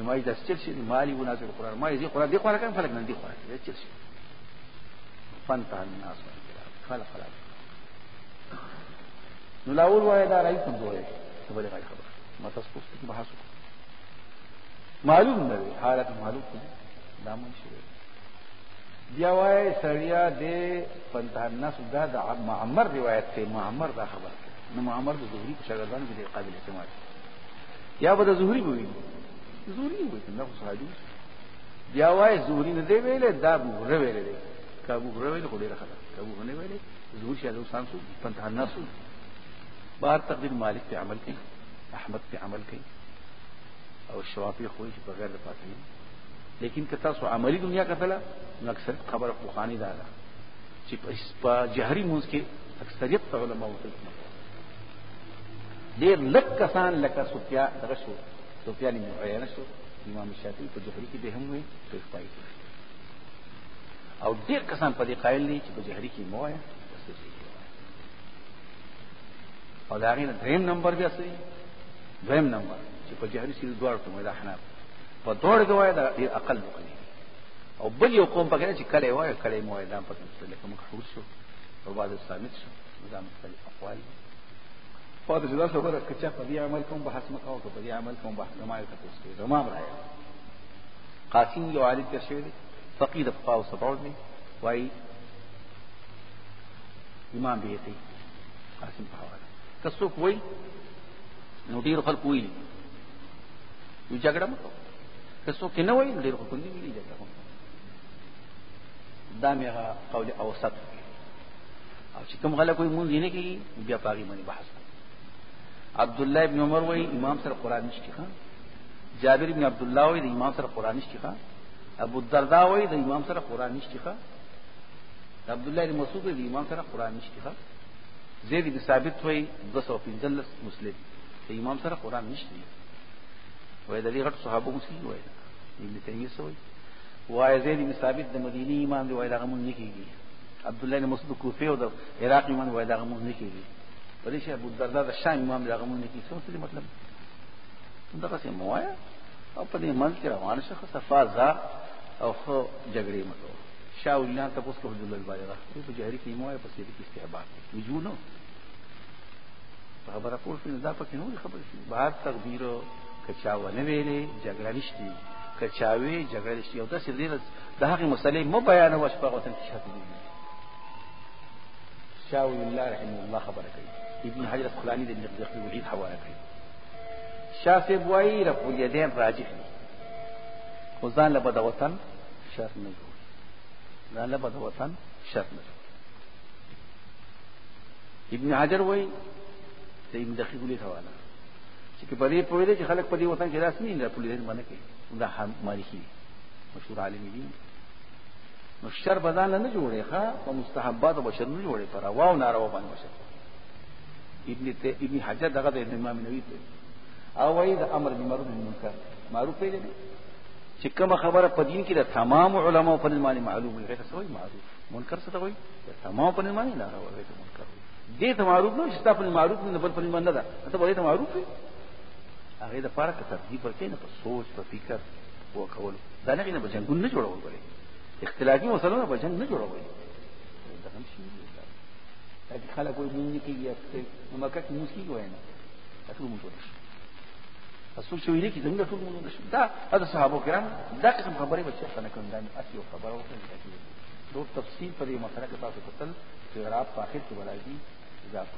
ما دا چل شي مالي ونازل قرآن ما دې قرآن دې قرآن کوم فلک نه دې قرآن دې چل شي فانتهى الناس خلق خلق نو لاول وایي دا راځي څنګه وایي څه بلې خبره ما تاسو پوښتنه بحث وکړه معلوم نه وي حالت معلوم کړي دا مون شي بیا وای سړیا دې پنځه نس دا د معمر روایت ته معمر دا خبره نو معمر د زهري په شاګردانو کې د قابل اعتماد یا به د زهري وي زهري وي نو صحابي یا وای زهري نه دی ویلې دا مغره ویلې دی کا مغره ویلې خو ډیره خلک کا مغره ویلې زهري شاله انسان سو پنځه نه سو بار تقدیر مالک په عمل کوي احمد په عمل کوي او شوافی خو هیڅ بغیر د فاطمه لیکن که تاسو عملی دنیا کتله نو اکثر خبره پوخانی دارا چې په جهري مونږ کې اکثریت علماء وکړي ډیر لک کسان لکه سفیا دغه شو سفیان بن عیینه شو امام شافعي په جهري کې به هم وي په اخفای کې او ډیر کسان په دې قائل دي چې په جهري کې مو وایي او دا غینه دریم نمبر بیا سي دریم نمبر چې په جهري سي دوار ته مې دا حنا په دوړ کې وایي دا ډیر اقل وکړي او بل یو قوم پکې چې کله وایي کله مو وایي دا په څه لکه موږ حور شو او بعد ثابت شو دا مختلف اقوال دي pa da za se کچا ka په دې عمل کوم بحث مکاو ته په دې عمل کوم بحث نه مایل تاسو کې زما راي قاسم یو عالم کې شوی فقید فقاو سبعود می وای امام بیتی قاسم په حواله کسو کوی نو ډیر خلک ویل یو جګړه مکو کسو څوک نه وای ډیر خپل نه ویل جګړه دا دامه قول اوسط او چې کوم غلا وي مونږ نه کې بیا پاغي باندې بحث عبد الله ابن عمر وای امام سره قران نشته خان جابر ابن عبد الله وای د امام سره قران نشته خان ابو الدرداء وای د امام سره قران نشته خان عبد الله بن مسعود د امام سره قران نشته خان زید بن ثابت وای 215 مسلم د امام سره قران نشته وای د دې غټ صحابه مسلم وای ابن تیمیه سوی وای زید بن ثابت د مدینی امام دی وای دا غمون نکیږي عبد الله بن مسعود کوفه او د عراق امام وای دا غمون نکیږي په دې شی ابوالدردا د شام امام راغمونه کې څه څه مطلب دغه څه موایا او په دې منځ کې روان شه خو صفازا او خو جګړې مکو شاو الله تاسو کو حجل البالغ په جهري کې موایا په سید کې استعباد وجونو خبره کول فين دا پکې نور خبرې شي بهر تقدیر کچا ونه ویلې جګړه نشتی کچاوي جګړه نشتی او دا سید د هغه مسلې مو بیان واش په وطن کې شاته دي شاو الله رحم الله خبره کوي ابن حجر اسقلانی د مقدس وجود حواله کړی شاه صاحب وایي رفع الیدین راجح دی خو ځان له بد وطن شر نه جوړي ځان له بد وطن شر نه جوړي ابن حجر وایي د ابن دقیق وجود حواله چې په دې پوهې دي چې خلک په دې وطن کې راس نه رفع الیدین باندې کوي دا مالکی مشهور عالم دی نو شر بدان نه جوړي ښا او مستحبات او بشر نه جوړي پر واو ناروا باندې بشر ابن ته ابن حجر دغه د امام نووي ته او وایي د امر بالمعروف منکر معروف دی چې کوم خبره په دین کې د تمام علماو په معنی معلوم وي غیر سوی معروف منکر څه ته وایي د تمام په معنی نه راوړي ته منکر دې ته معروف نه شته په معروف نه بل په معنی نه ده ته به دې ته معروف وي هغه د فارق ترتیب ورکې نه په سوچ په فکر وکول دا نه نه بجنګ نه جوړول غواړي اختلافي مسلو نه بجنګ نه جوړول دا هم شي تاکي خلک وایي مونږ نه کوي نو مکه کې مونږ کیږي وایي نه ټول مونږ نشو رسول شوی لیکي زموږ ټول مونږ نشو دا دا صحابه کرام دا کوم خبره بچی څنګه کوم دا اصلي خبره وکړي ډور تفصیل په دې مسله کې تاسو قتل چې راب په اخر کې ولایي اضافه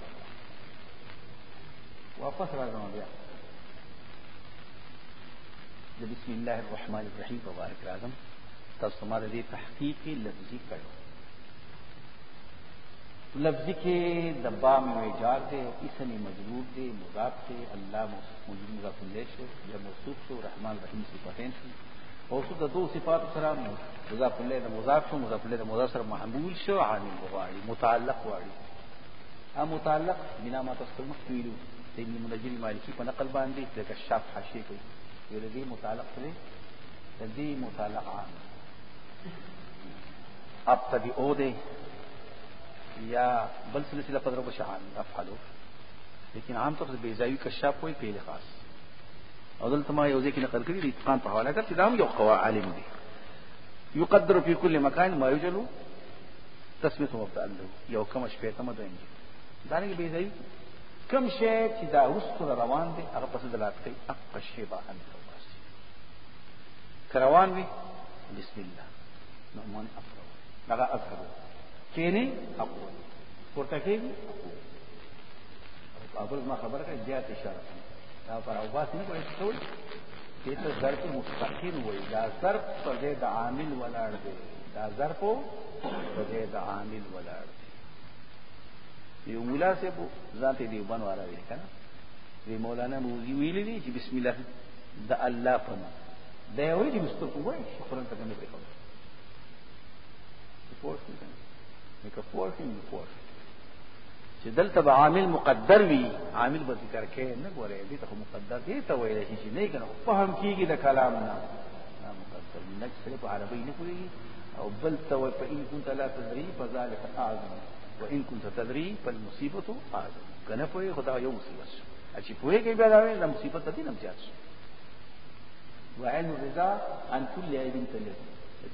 واپس راځم بیا د بسم الله الرحمن الرحیم په بارک راځم تاسو ما دې تحقیق لفظي کړو لفظ کے دبا میں جا کے اسن مجرور کے مذاق سے اللہ اللہ کلیش یا مصوف سے رحمان رحیم سے پہن سے اور اس دو صفات سرا مذاق اللہ نے مذاق سے مذاق اللہ نے مذاق سر محمول سے عالم واڑی متعلق واڑی ہاں، ا متعلق بنا ما تصدم فيلو سيد المنجل المالكي كنا قلبا عندي لك الشاب حاشي كي يلدي متعلق لي يلدي متعلق عام اب او دے یا بل سلسلہ پدر و شعان افعلو لیکن عام طور سے بیزایو کشاف کوئی پیل خاص او دلته ما یو ځکه نقل کړی اتقان په حواله کړ چې دا هم یو قوا عالم دی یقدر فی کل مکان ما یجلو تسمیت مبدا له یو کم شپې ته مدین دا نه به ځای کم شی چې دا وسط روان دی هغه پس دلات کوي اق شی با ان روان وي بسم الله نعمان افرو لغا اظهر کینی حقو پورته کېږي ابل ما خبره کړه زیات اشاره دا پر اواز نه کوي ټول دې ته ظرف مستقیم وایي دا ظرف پر دې د عامل ولاړ دی دا ظرف پر دې د عامل ولاړ دی یو مولا سے ذات دی بن واره دی کنه دی مولانا موزی ویلی دی چې بسم الله د الله په نام دا وایي چې مستقیم وایي شکرن ته نه پېښو پورت نه نو پوه شي نو پوه شي چې دلته به عامل مقدر وي عامل به ذکر کې نه ګورې دې ته مقدر دې ته ویل شي نه کنه فهم کیږي د کلام نه نه مقدر نه صرف عربی نه کوي او بل تو فإن كنت لا تدري فذلك أعظم وإن كنت تدري فالمصيبة أعظم کنه په خدا یو مصیبت شو چې په کې بیا دا نه مصیبت ته نه زیات شو وعلم الرضا عن كل عيب تلد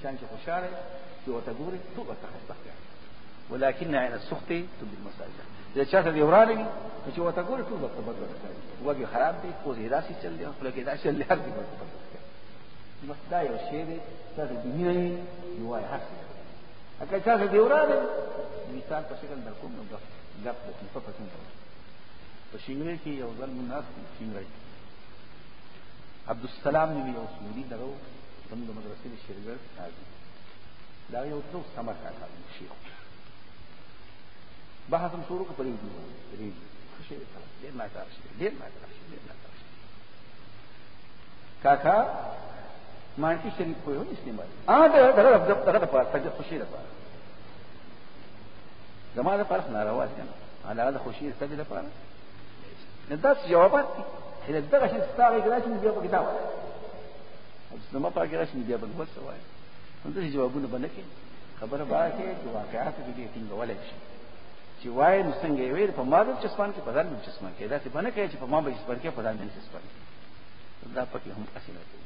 چې خوشاله چې وتګوري تو به تخصص ولكن عين السخط تبدي المساجد إذا شاف اليوراني هو تقول كل وقت بدل وقي حرام دي كوز هداسي چلیا ولكن هداسي اللي شل لي بدل بس دا یو شی دی تاسو د مینې یوای هڅه اګه تاسو دی وراله دركم من شکل در کوم نو دا د په څه په شینګری کې یو ځل مناسب عبد السلام نومي يوصولي درو ضمن مدرسې شیرګر هذه لا یو څو سمکا کاله بحث هم شروع کړی دی پریږي خوشی وکړه ډیر ناکار شي ډیر ناکار شي ډیر ناکار شي کاکا مانکی شریف کوئی ہو اس نے ماری ہاں دغه دغه دغه تجه خوشی ده پاره زماده پرخ ناروا دي نه انا هغه خوشی ده تجه ده پاره نه دا جوابات دي چې دغه شي ستاره کړه چې بیا په کتاب زما په هغه شي بیا په بل څه وایي نو دغه جوابونه باندې کې خبره به کې واقعات دي ټینګول شي چې وای نو څنګه یې ویل په ما به چسپان کې په ځان به چسپان کې دا څه باندې کوي چې په ما به چسپان کې په ځان باندې چسپان کې دا پکې هم اصل دی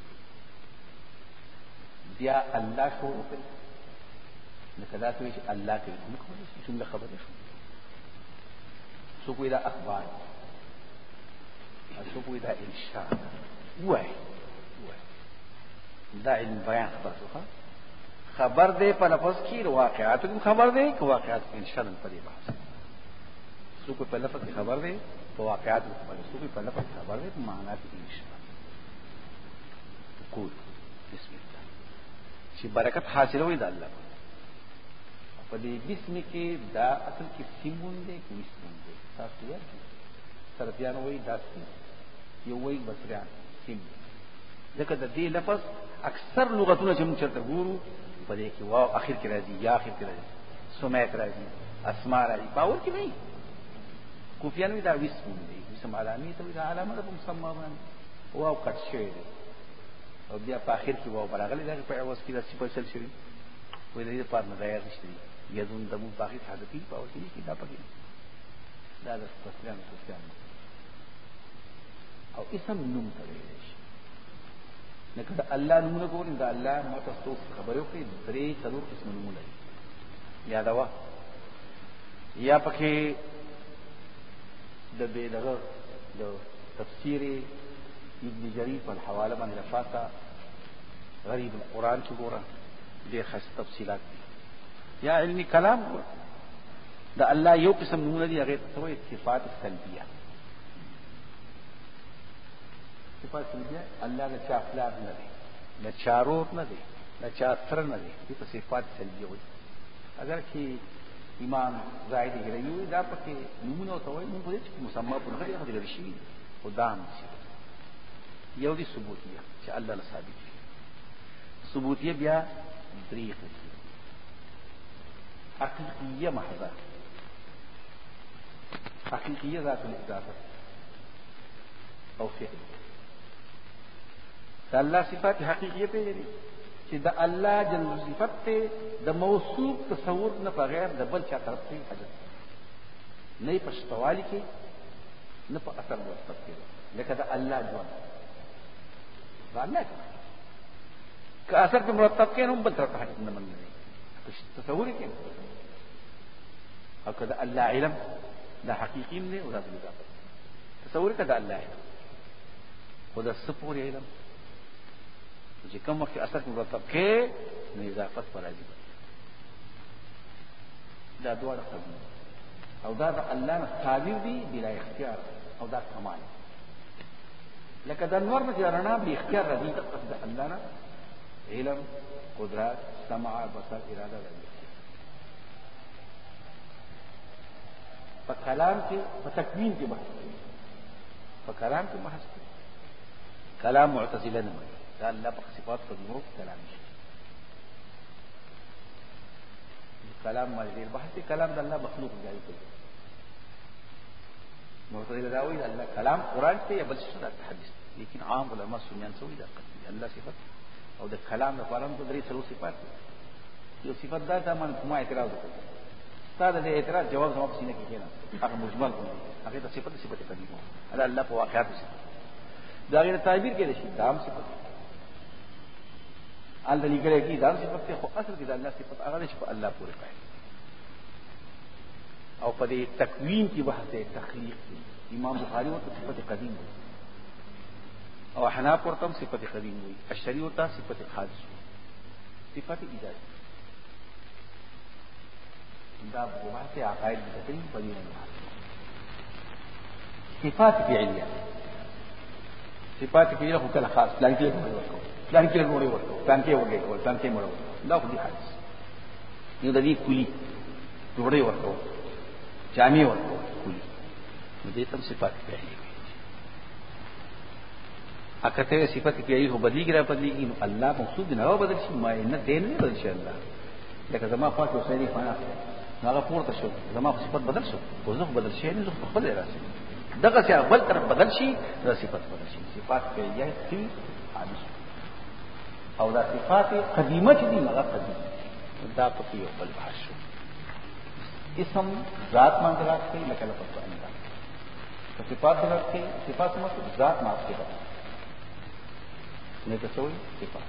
بیا الله شروع کوي لکه دا څه چې الله کوي موږ کولی شو څنګه خبرې شو څوک وی دا اخبار څوک وی دا انشاء وای دا علم بیان خبر شو خبر دے په لفظ کې واقعات خبر دے که واقعات ان شاء الله په دې بحث سو کوئی په لفظ خبر دی په واقعات باندې سو کوئی په لفظ خبر دی په معنا کې نشته قول بسم الله چې برکت حاصل وي د الله په دې بسم کې دا اصل کې سیمون دی کې سیمون دی تاسو یې سرتیان وایي دا سیم یو وایي بصریان سیم ځکه د دې لفظ اکثر لغتونه چې موږ چرته ګورو په دې کې واو اخر کې راځي یا اخر کې راځي سمیت راځي اسما راځي باور کې نه کوفیان وی دا ویس مون دی ویس علامه ته وی دا علامه ده کوم سم باندې او او کټ شوی دی او بیا په اخر کې وو برغلی دا په اوس کې د سپه چل شوی وی دې په نه دایر شي یذون دمو په اخر حد کې په اوس کې دا پکې دا د کوفیان کوفیان او اسم نوم تړلی شي لکه دا الله نومونه ګورئ دا الله ما تاسو خبرو کې درې څلور قسم نومونه یادوا یا پکې د به دغه د تفسیر ابن جریر په حواله باندې رفاته غریب القرآن کې ګوره ډېر خاص تفصيلات دي یا علمي کلام ګوره د الله یو قسم نمونه دي هغه ته وایي صفات سلبیه صفات سلبیه الله نه چا پلار نه دی نه چا رور نه دی نه چا تر نه دی دې ته صفات سلبیه وایي اگر کې امام زاهد هروي دا پکې نمونه او توای مونږ دې مسمى په غیر هغه لري شي خدام شي یو دي ثبوتیه چې الله له ثابت شي ثبوتيه بیا طریق حقیقیه محض حقیقیه ذات الاضافه او فعل الله صفات حقيقيه پیژني چې د الله جل صفت ته د موصوف تصور نه په غیر د بل چا طرف ته حاجت نه په شتوالي کې نه په اثر مرتب کې لکه د الله ژوند دا که اثر په مرتب کې هم بل طرف ته حاجت نه منلې تصور کې او که د الله علم دا حقیقي نه او دا تصور کې د الله علم خو د سپوري علم چې کوم وخت اثر مرتب کې نه اضافه پر راځي دا دواړه قدمونه او دا د الله نه تعبیر دی بلا اختیار او دا کمال لکه د انوار نه رڼا بلا اختیار راځي د الله نه علم قدرت سمع بصر اراده راځي په کلام کې په تکوین کې بحث کوي په کلام کې بحث کوي کلام معتزله نه قال لا بخسبات في الظروف كلام الكلام ما يدير بحثي كلام ده الله مخلوق جاي كله معتزلة الداوي ده الله كلام قرآن في شو ده التحدث لكن عام ولا علماء سنيان سوي ده الله صفات او ده كلام ده قرآن ده دري سلو صفات يو صفات ده ده من کومه اعتراض وکړ تا د دې اعتراض جواب زما په سینه کې کېنه هغه مجمل دی هغه ته صفات صفات کوي دا الله په واقعاتو سره دا غیر تعبیر کې ده شي دا هم صفات ال دلی ګره کی دا صفت ته خو اصل کې دا الله صفت هغه چې په الله پورې پای او په دې تکوین کې وحده تخلیق دی امام بخاری ورته صفت قدیم وایي او حناف ورته صفت قدیم وایي اشعری ورته صفت حادث وایي صفت ایجاد دا بواسطه عقائد بتقريب بني صفات فعليه صفات فعليه خو کله خاص لکه له کوم دا هیڅ ډوړې ورته ځانته ورګې کول ځانته مړو دا خو دې حادثه یو د دې کلی ډوړې ورته جامې ورته کلی نو دې تم صفات پیایي اکته صفات پیایي هو بدلی ګره بدلی کی الله مقصود نه او بدل شي ما نه دین نه بدل شي الله لکه زما خوا کې حسینی فنا هغه پورته شو زما صفات بدل شو او زه بدل شي نه زه خپل راشم دغه څه بل تر بدل شي دا صفات بدل شي صفات پیایي او دا صفات قدیمه چې دي هغه قدیمه دا په یو بل بحث شو اسم ذات باندې راځي لکه لکه قرآن دا په صفات راځي صفات مطلب ذات معاف کړه نه تسوي صفات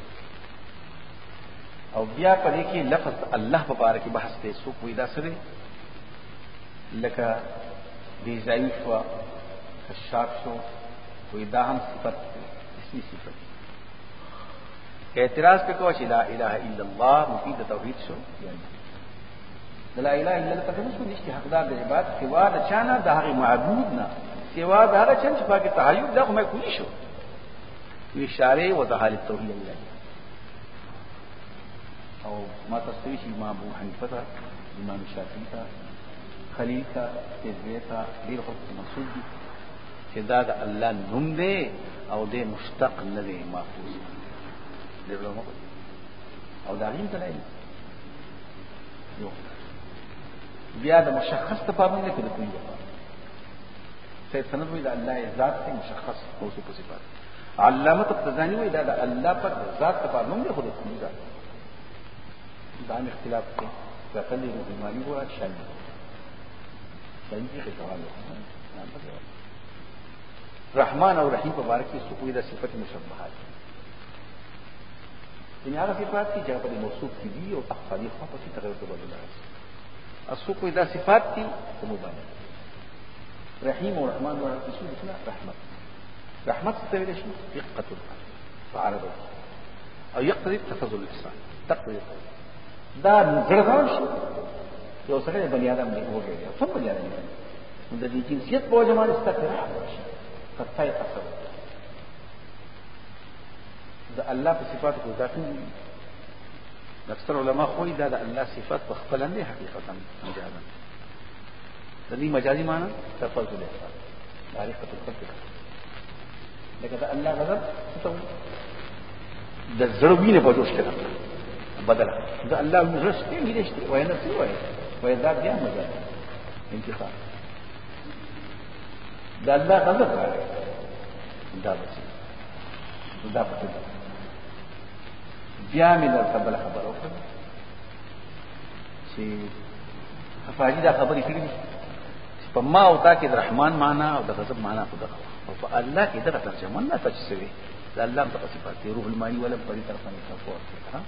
او بیا په دې کې لفظ الله مبارک بحث دی سو کوی دا سره لکه دی ضعیف وا شاک شو کوئی دا هم صفت اسمی صفت اعتراض پہ کوچ لا الہ الا اللہ مفید توحید شو لا الہ الا اللہ تکن شو نشتی حقدار دے بات سوا دا چانا دا حقی معبود نا سوا دا حقی چند چپا کے تحیب دا خمائی کوئی شو یہ اشارے و دا حال توحید اللہ او ما تصویش امام ابو حنیفہ تا امام شافعی تا خلیل تا تیزوی تا دیر خود منصوب دی چې دا د الله نوم دی او د مشتق نه دی محفوظ دی ډیولپ او دا غیم ته نه یو بیا د مشخص ته پام نه کړو کوي سید سند وی دا الله ذات ته مشخص اوسو په صفات علامه تبتزانی وی دا د الله پر ذات ته پام نه کړو کوي دا دا اختلاف دی ځکه دی روحي مالی وو شامل دنجي کوي رحمان او رحیم په بارکه سوې د صفت مشبهات لنعرف صفات دي جابر موصوف دي او تقالي خطا في تغير تبادل السوق اذا صفات دي مبالغه رحيم ورحمن سورة شنو رحمه رحمه تستوي ليش دقه فعرض او يقتضي تفضل الاحسان تقتضي دا ګرځاو شو یو سره بني آدم نه وګړي څو بني آدم د دې جنسیت په وجه باندې استقرار شي قطعي تصور د الله په صفاتو کې ذاتي اکثر علما خو دا د الله صفات په خپل نه حقیقتا مجازا د دې مجازي معنی تفضل احسان معرفت الخلق لکه د الله غضب ته د زړه وینه په جوش کړه بدله د الله مرسته یې دېشته وای نه څه وای وای دا بیا مجازي انتخاب د الله غضب دا بچي دا پته ده بیا مې درته بل خبره وکړه چې خفاجي دا خبرې کړې په ما او تا کې د رحمان معنا او د غضب معنا په دغه او په الله کې دغه ترجمه نه ته چې سوي د الله په صفات روح المانی ولا په طرف نه تفوت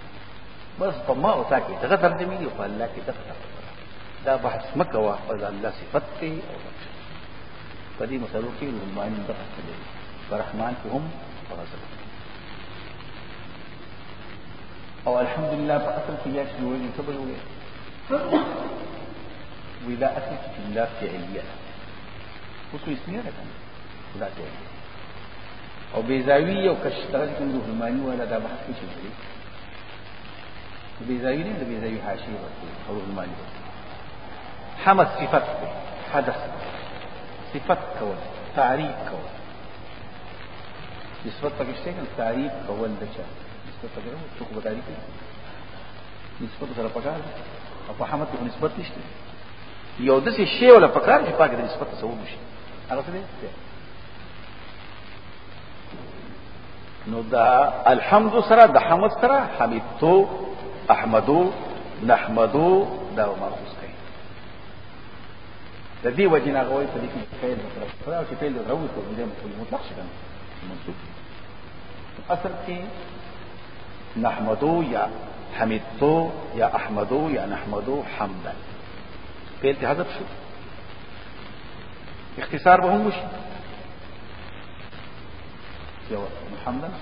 بس په ما او تا کې دغه ترجمه دی په الله کې دغه دا بحث مکه وا او د الله صفات دی او په دې مسلو کې روح المانی دغه دی په رحمان کې هم په غضب أو الحمد لله فأثبت إياه في الوجه كبر وغيره وإذا أثبت الله فعليا وصل يسميها لك في عليا أو بيزاوية وكشتغل كان له الماني ولا دا بحث كيش يجري بيزاوية لين دا بيزاوية حاشية أو الماني حمد صفات حدث صفات كون تعريب كون نسبت پکشتے ہیں تعریف کول Questa però tu نسبت سره پکار او په حمد کې نسبت نشته یو د څه شی ولا پکار چې پاک د نسبت تصور نشي هغه څه نو دا الحمد سره د حمد سره حمید تو احمدو نحمدو دا مرخص کوي د دې وجینا غوي په دې کې فعل مطلق سره او چې فعل راوي په دې مطلق شګن منصوب اصل کې نحمدو یا حمیدتو یا احمدو یا نحمدو حمدا فعل حذف شو اختصار بهم هم وشي یو حمدن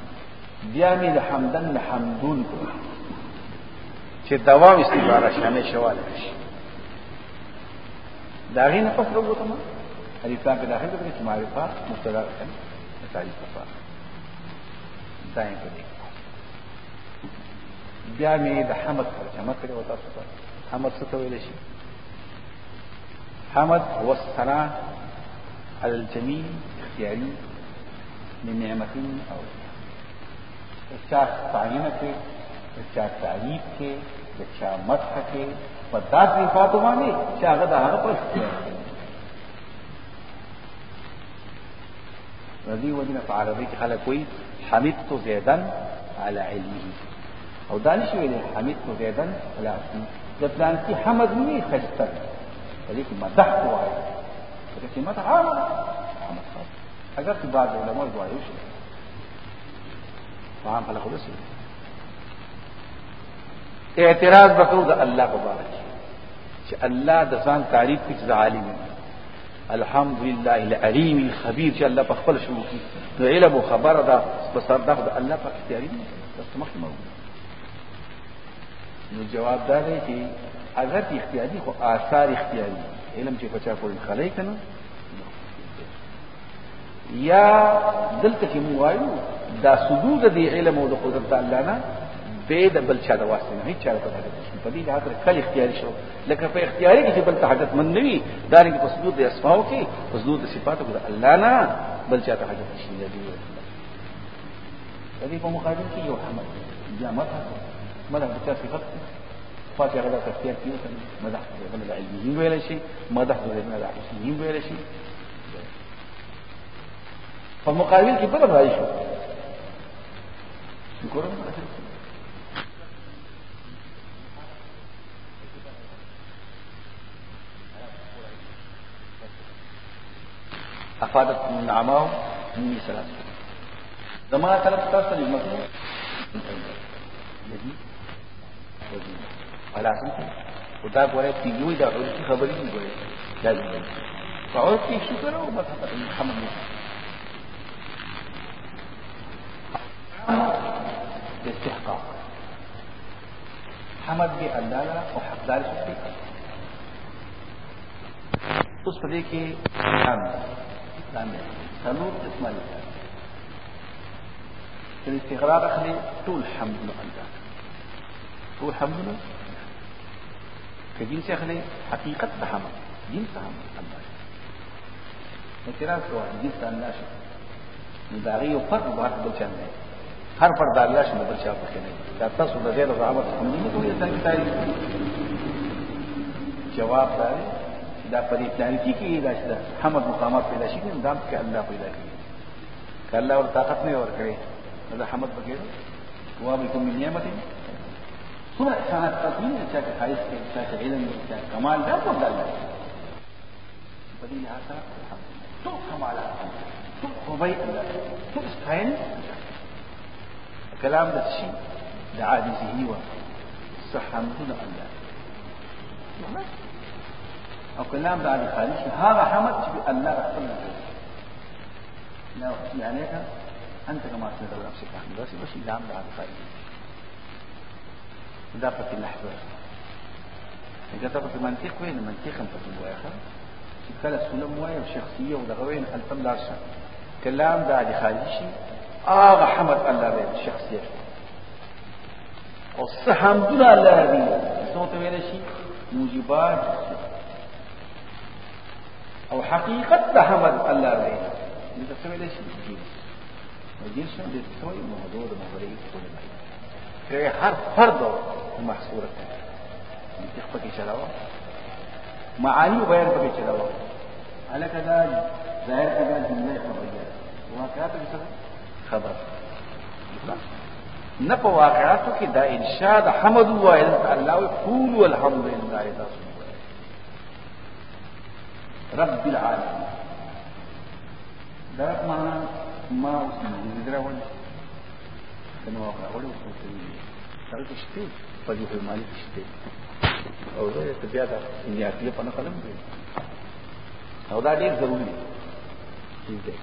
بیا لحمدون د حمدن نه حمدون کو چې دوام استعاره شانه شواله شي دا غي نه پس وروته ما الف لام په داخله کې معرفه مستدرک مثالی صفه دا یې بیا مې د حمد ترجمه کړې و تاسو ته حمد څه ته ویل شي حمد هو الثناء على الجميل اختياري من نعمة أو چا تعینه کې چا تعریف کې چا مدح کې په داسې صفاتو باندې چې هغه د هغه په اختیار کې رضی وجنه په عربي کې خلک وایي حمدت زیدن على علمه او دانش ویل حمید کو زیدن خلاصی د پلان کی حمد نه خسته لیکن مدح کوای لیکن مدح عام آه. حمد خاص اگر تی بعد علماء وایو شي فهم خلق خلاص اعتراض بکرو د الله مبارک چې الله د ځان تعریف کې عالم الحمد لله العليم الخبير چې الله په خپل شروع کې علم او خبره ده بس دا الله په اختیاري نه مخکې موجود نو جواب دا دی چې اگر اختیاري خو آثار اختیاري علم چې پچا پورې خلای کنه یا دلته کې مو وایو دا سدود دی علم او د قدرت الله نه به د بل چا د واسطه نه چا په دغه په دې حالت کل اختیاري شو لکه په اختیاري کې چې بل تحقیق من نه وي دا نه په سدود د اسماء کې په سدود د صفاتو د الله نه بل چا ته حاجت نشي دی دې په مقابل کې یو حمد یا مته مدح بكافي فقط فاتي غدا تفكير فيه مدح غدا العليين ولا شيء مدح غدا العليين ولا شيء فالمقابل كي بدأ بهاي شو شكرا أفادت من عماهم من سلاسل زمان ثلاث سلاسل المكتوب الذي ولكن ودا ګورې تیوي دا ورته خبرې نه ګورې دا دې په اور کې شو کړو او محمد استحقاق حمد به الله لا او حقدار شي اوس په دې کې هم باندې څلور قسمه دي اخلي طول حمد لله ټول حمدونه که جنس اخلي حقیقت ته حمد جنس حمد الله اعتراض کوه جنس ته الله شي نو دا یو فرق بار بل چا نه هر فرد الله شي بل چا پکې نه دا تاسو د غیر رحمت حمد نه کوي دا کتاب جواب دا دا پرې تاریخي کې دا شته حمد مقامات پیدا شي دا کې الله پیدا کوي کله ور طاقت نه ور کړی دا حمد پکې وابلکم من نعمتین هو إحسانات قلبية إن كانت حريص إن كانت علم إن كان كمال لا تبغى الله بدين عشرة الحمد لله تؤ كمالات تؤ ربيع الله تؤ إسرائيل الكلام ده شيء ده عاجزه والصحة من هنا الله أو كلام بعد خالص هذا حمد بأن لا أحسن لا أحسن أنت كما تدعو نفسك أحمد بس بس كلام بعد خالص dapat dilaksanakan. إذا تاخد المنطق وين المنطق أنت في الواقع تتكلم كل مواية وشخصية ودغوين أن تملا الشمس كلام دا علي خارجي آغا حمد الله بين الشخصية والصحة دون الله بين صوت وين شيء موجبات أو حقيقة حمد الله بين لتسوي لشيء جيل وجيل شنو بتسوي موضوع المغرب كل ما كي هر فرد محصورة منطق پکی چلاو معانی و بیان پکی چلاوا علاکہ کذا ظاہر کدا جملہ خبریہ واقعات کې خبر نه په واقعاتو کې دا انشاء د حمد و الله قول والحمد لله رب العالمين دا معنا ما اوس موږ دراوړل د نو راوړل څه کوي هغه شته په دې مالک شته او زه ته بیا دا نیاتیه په نقلم دی او دا ډیر ضروری دی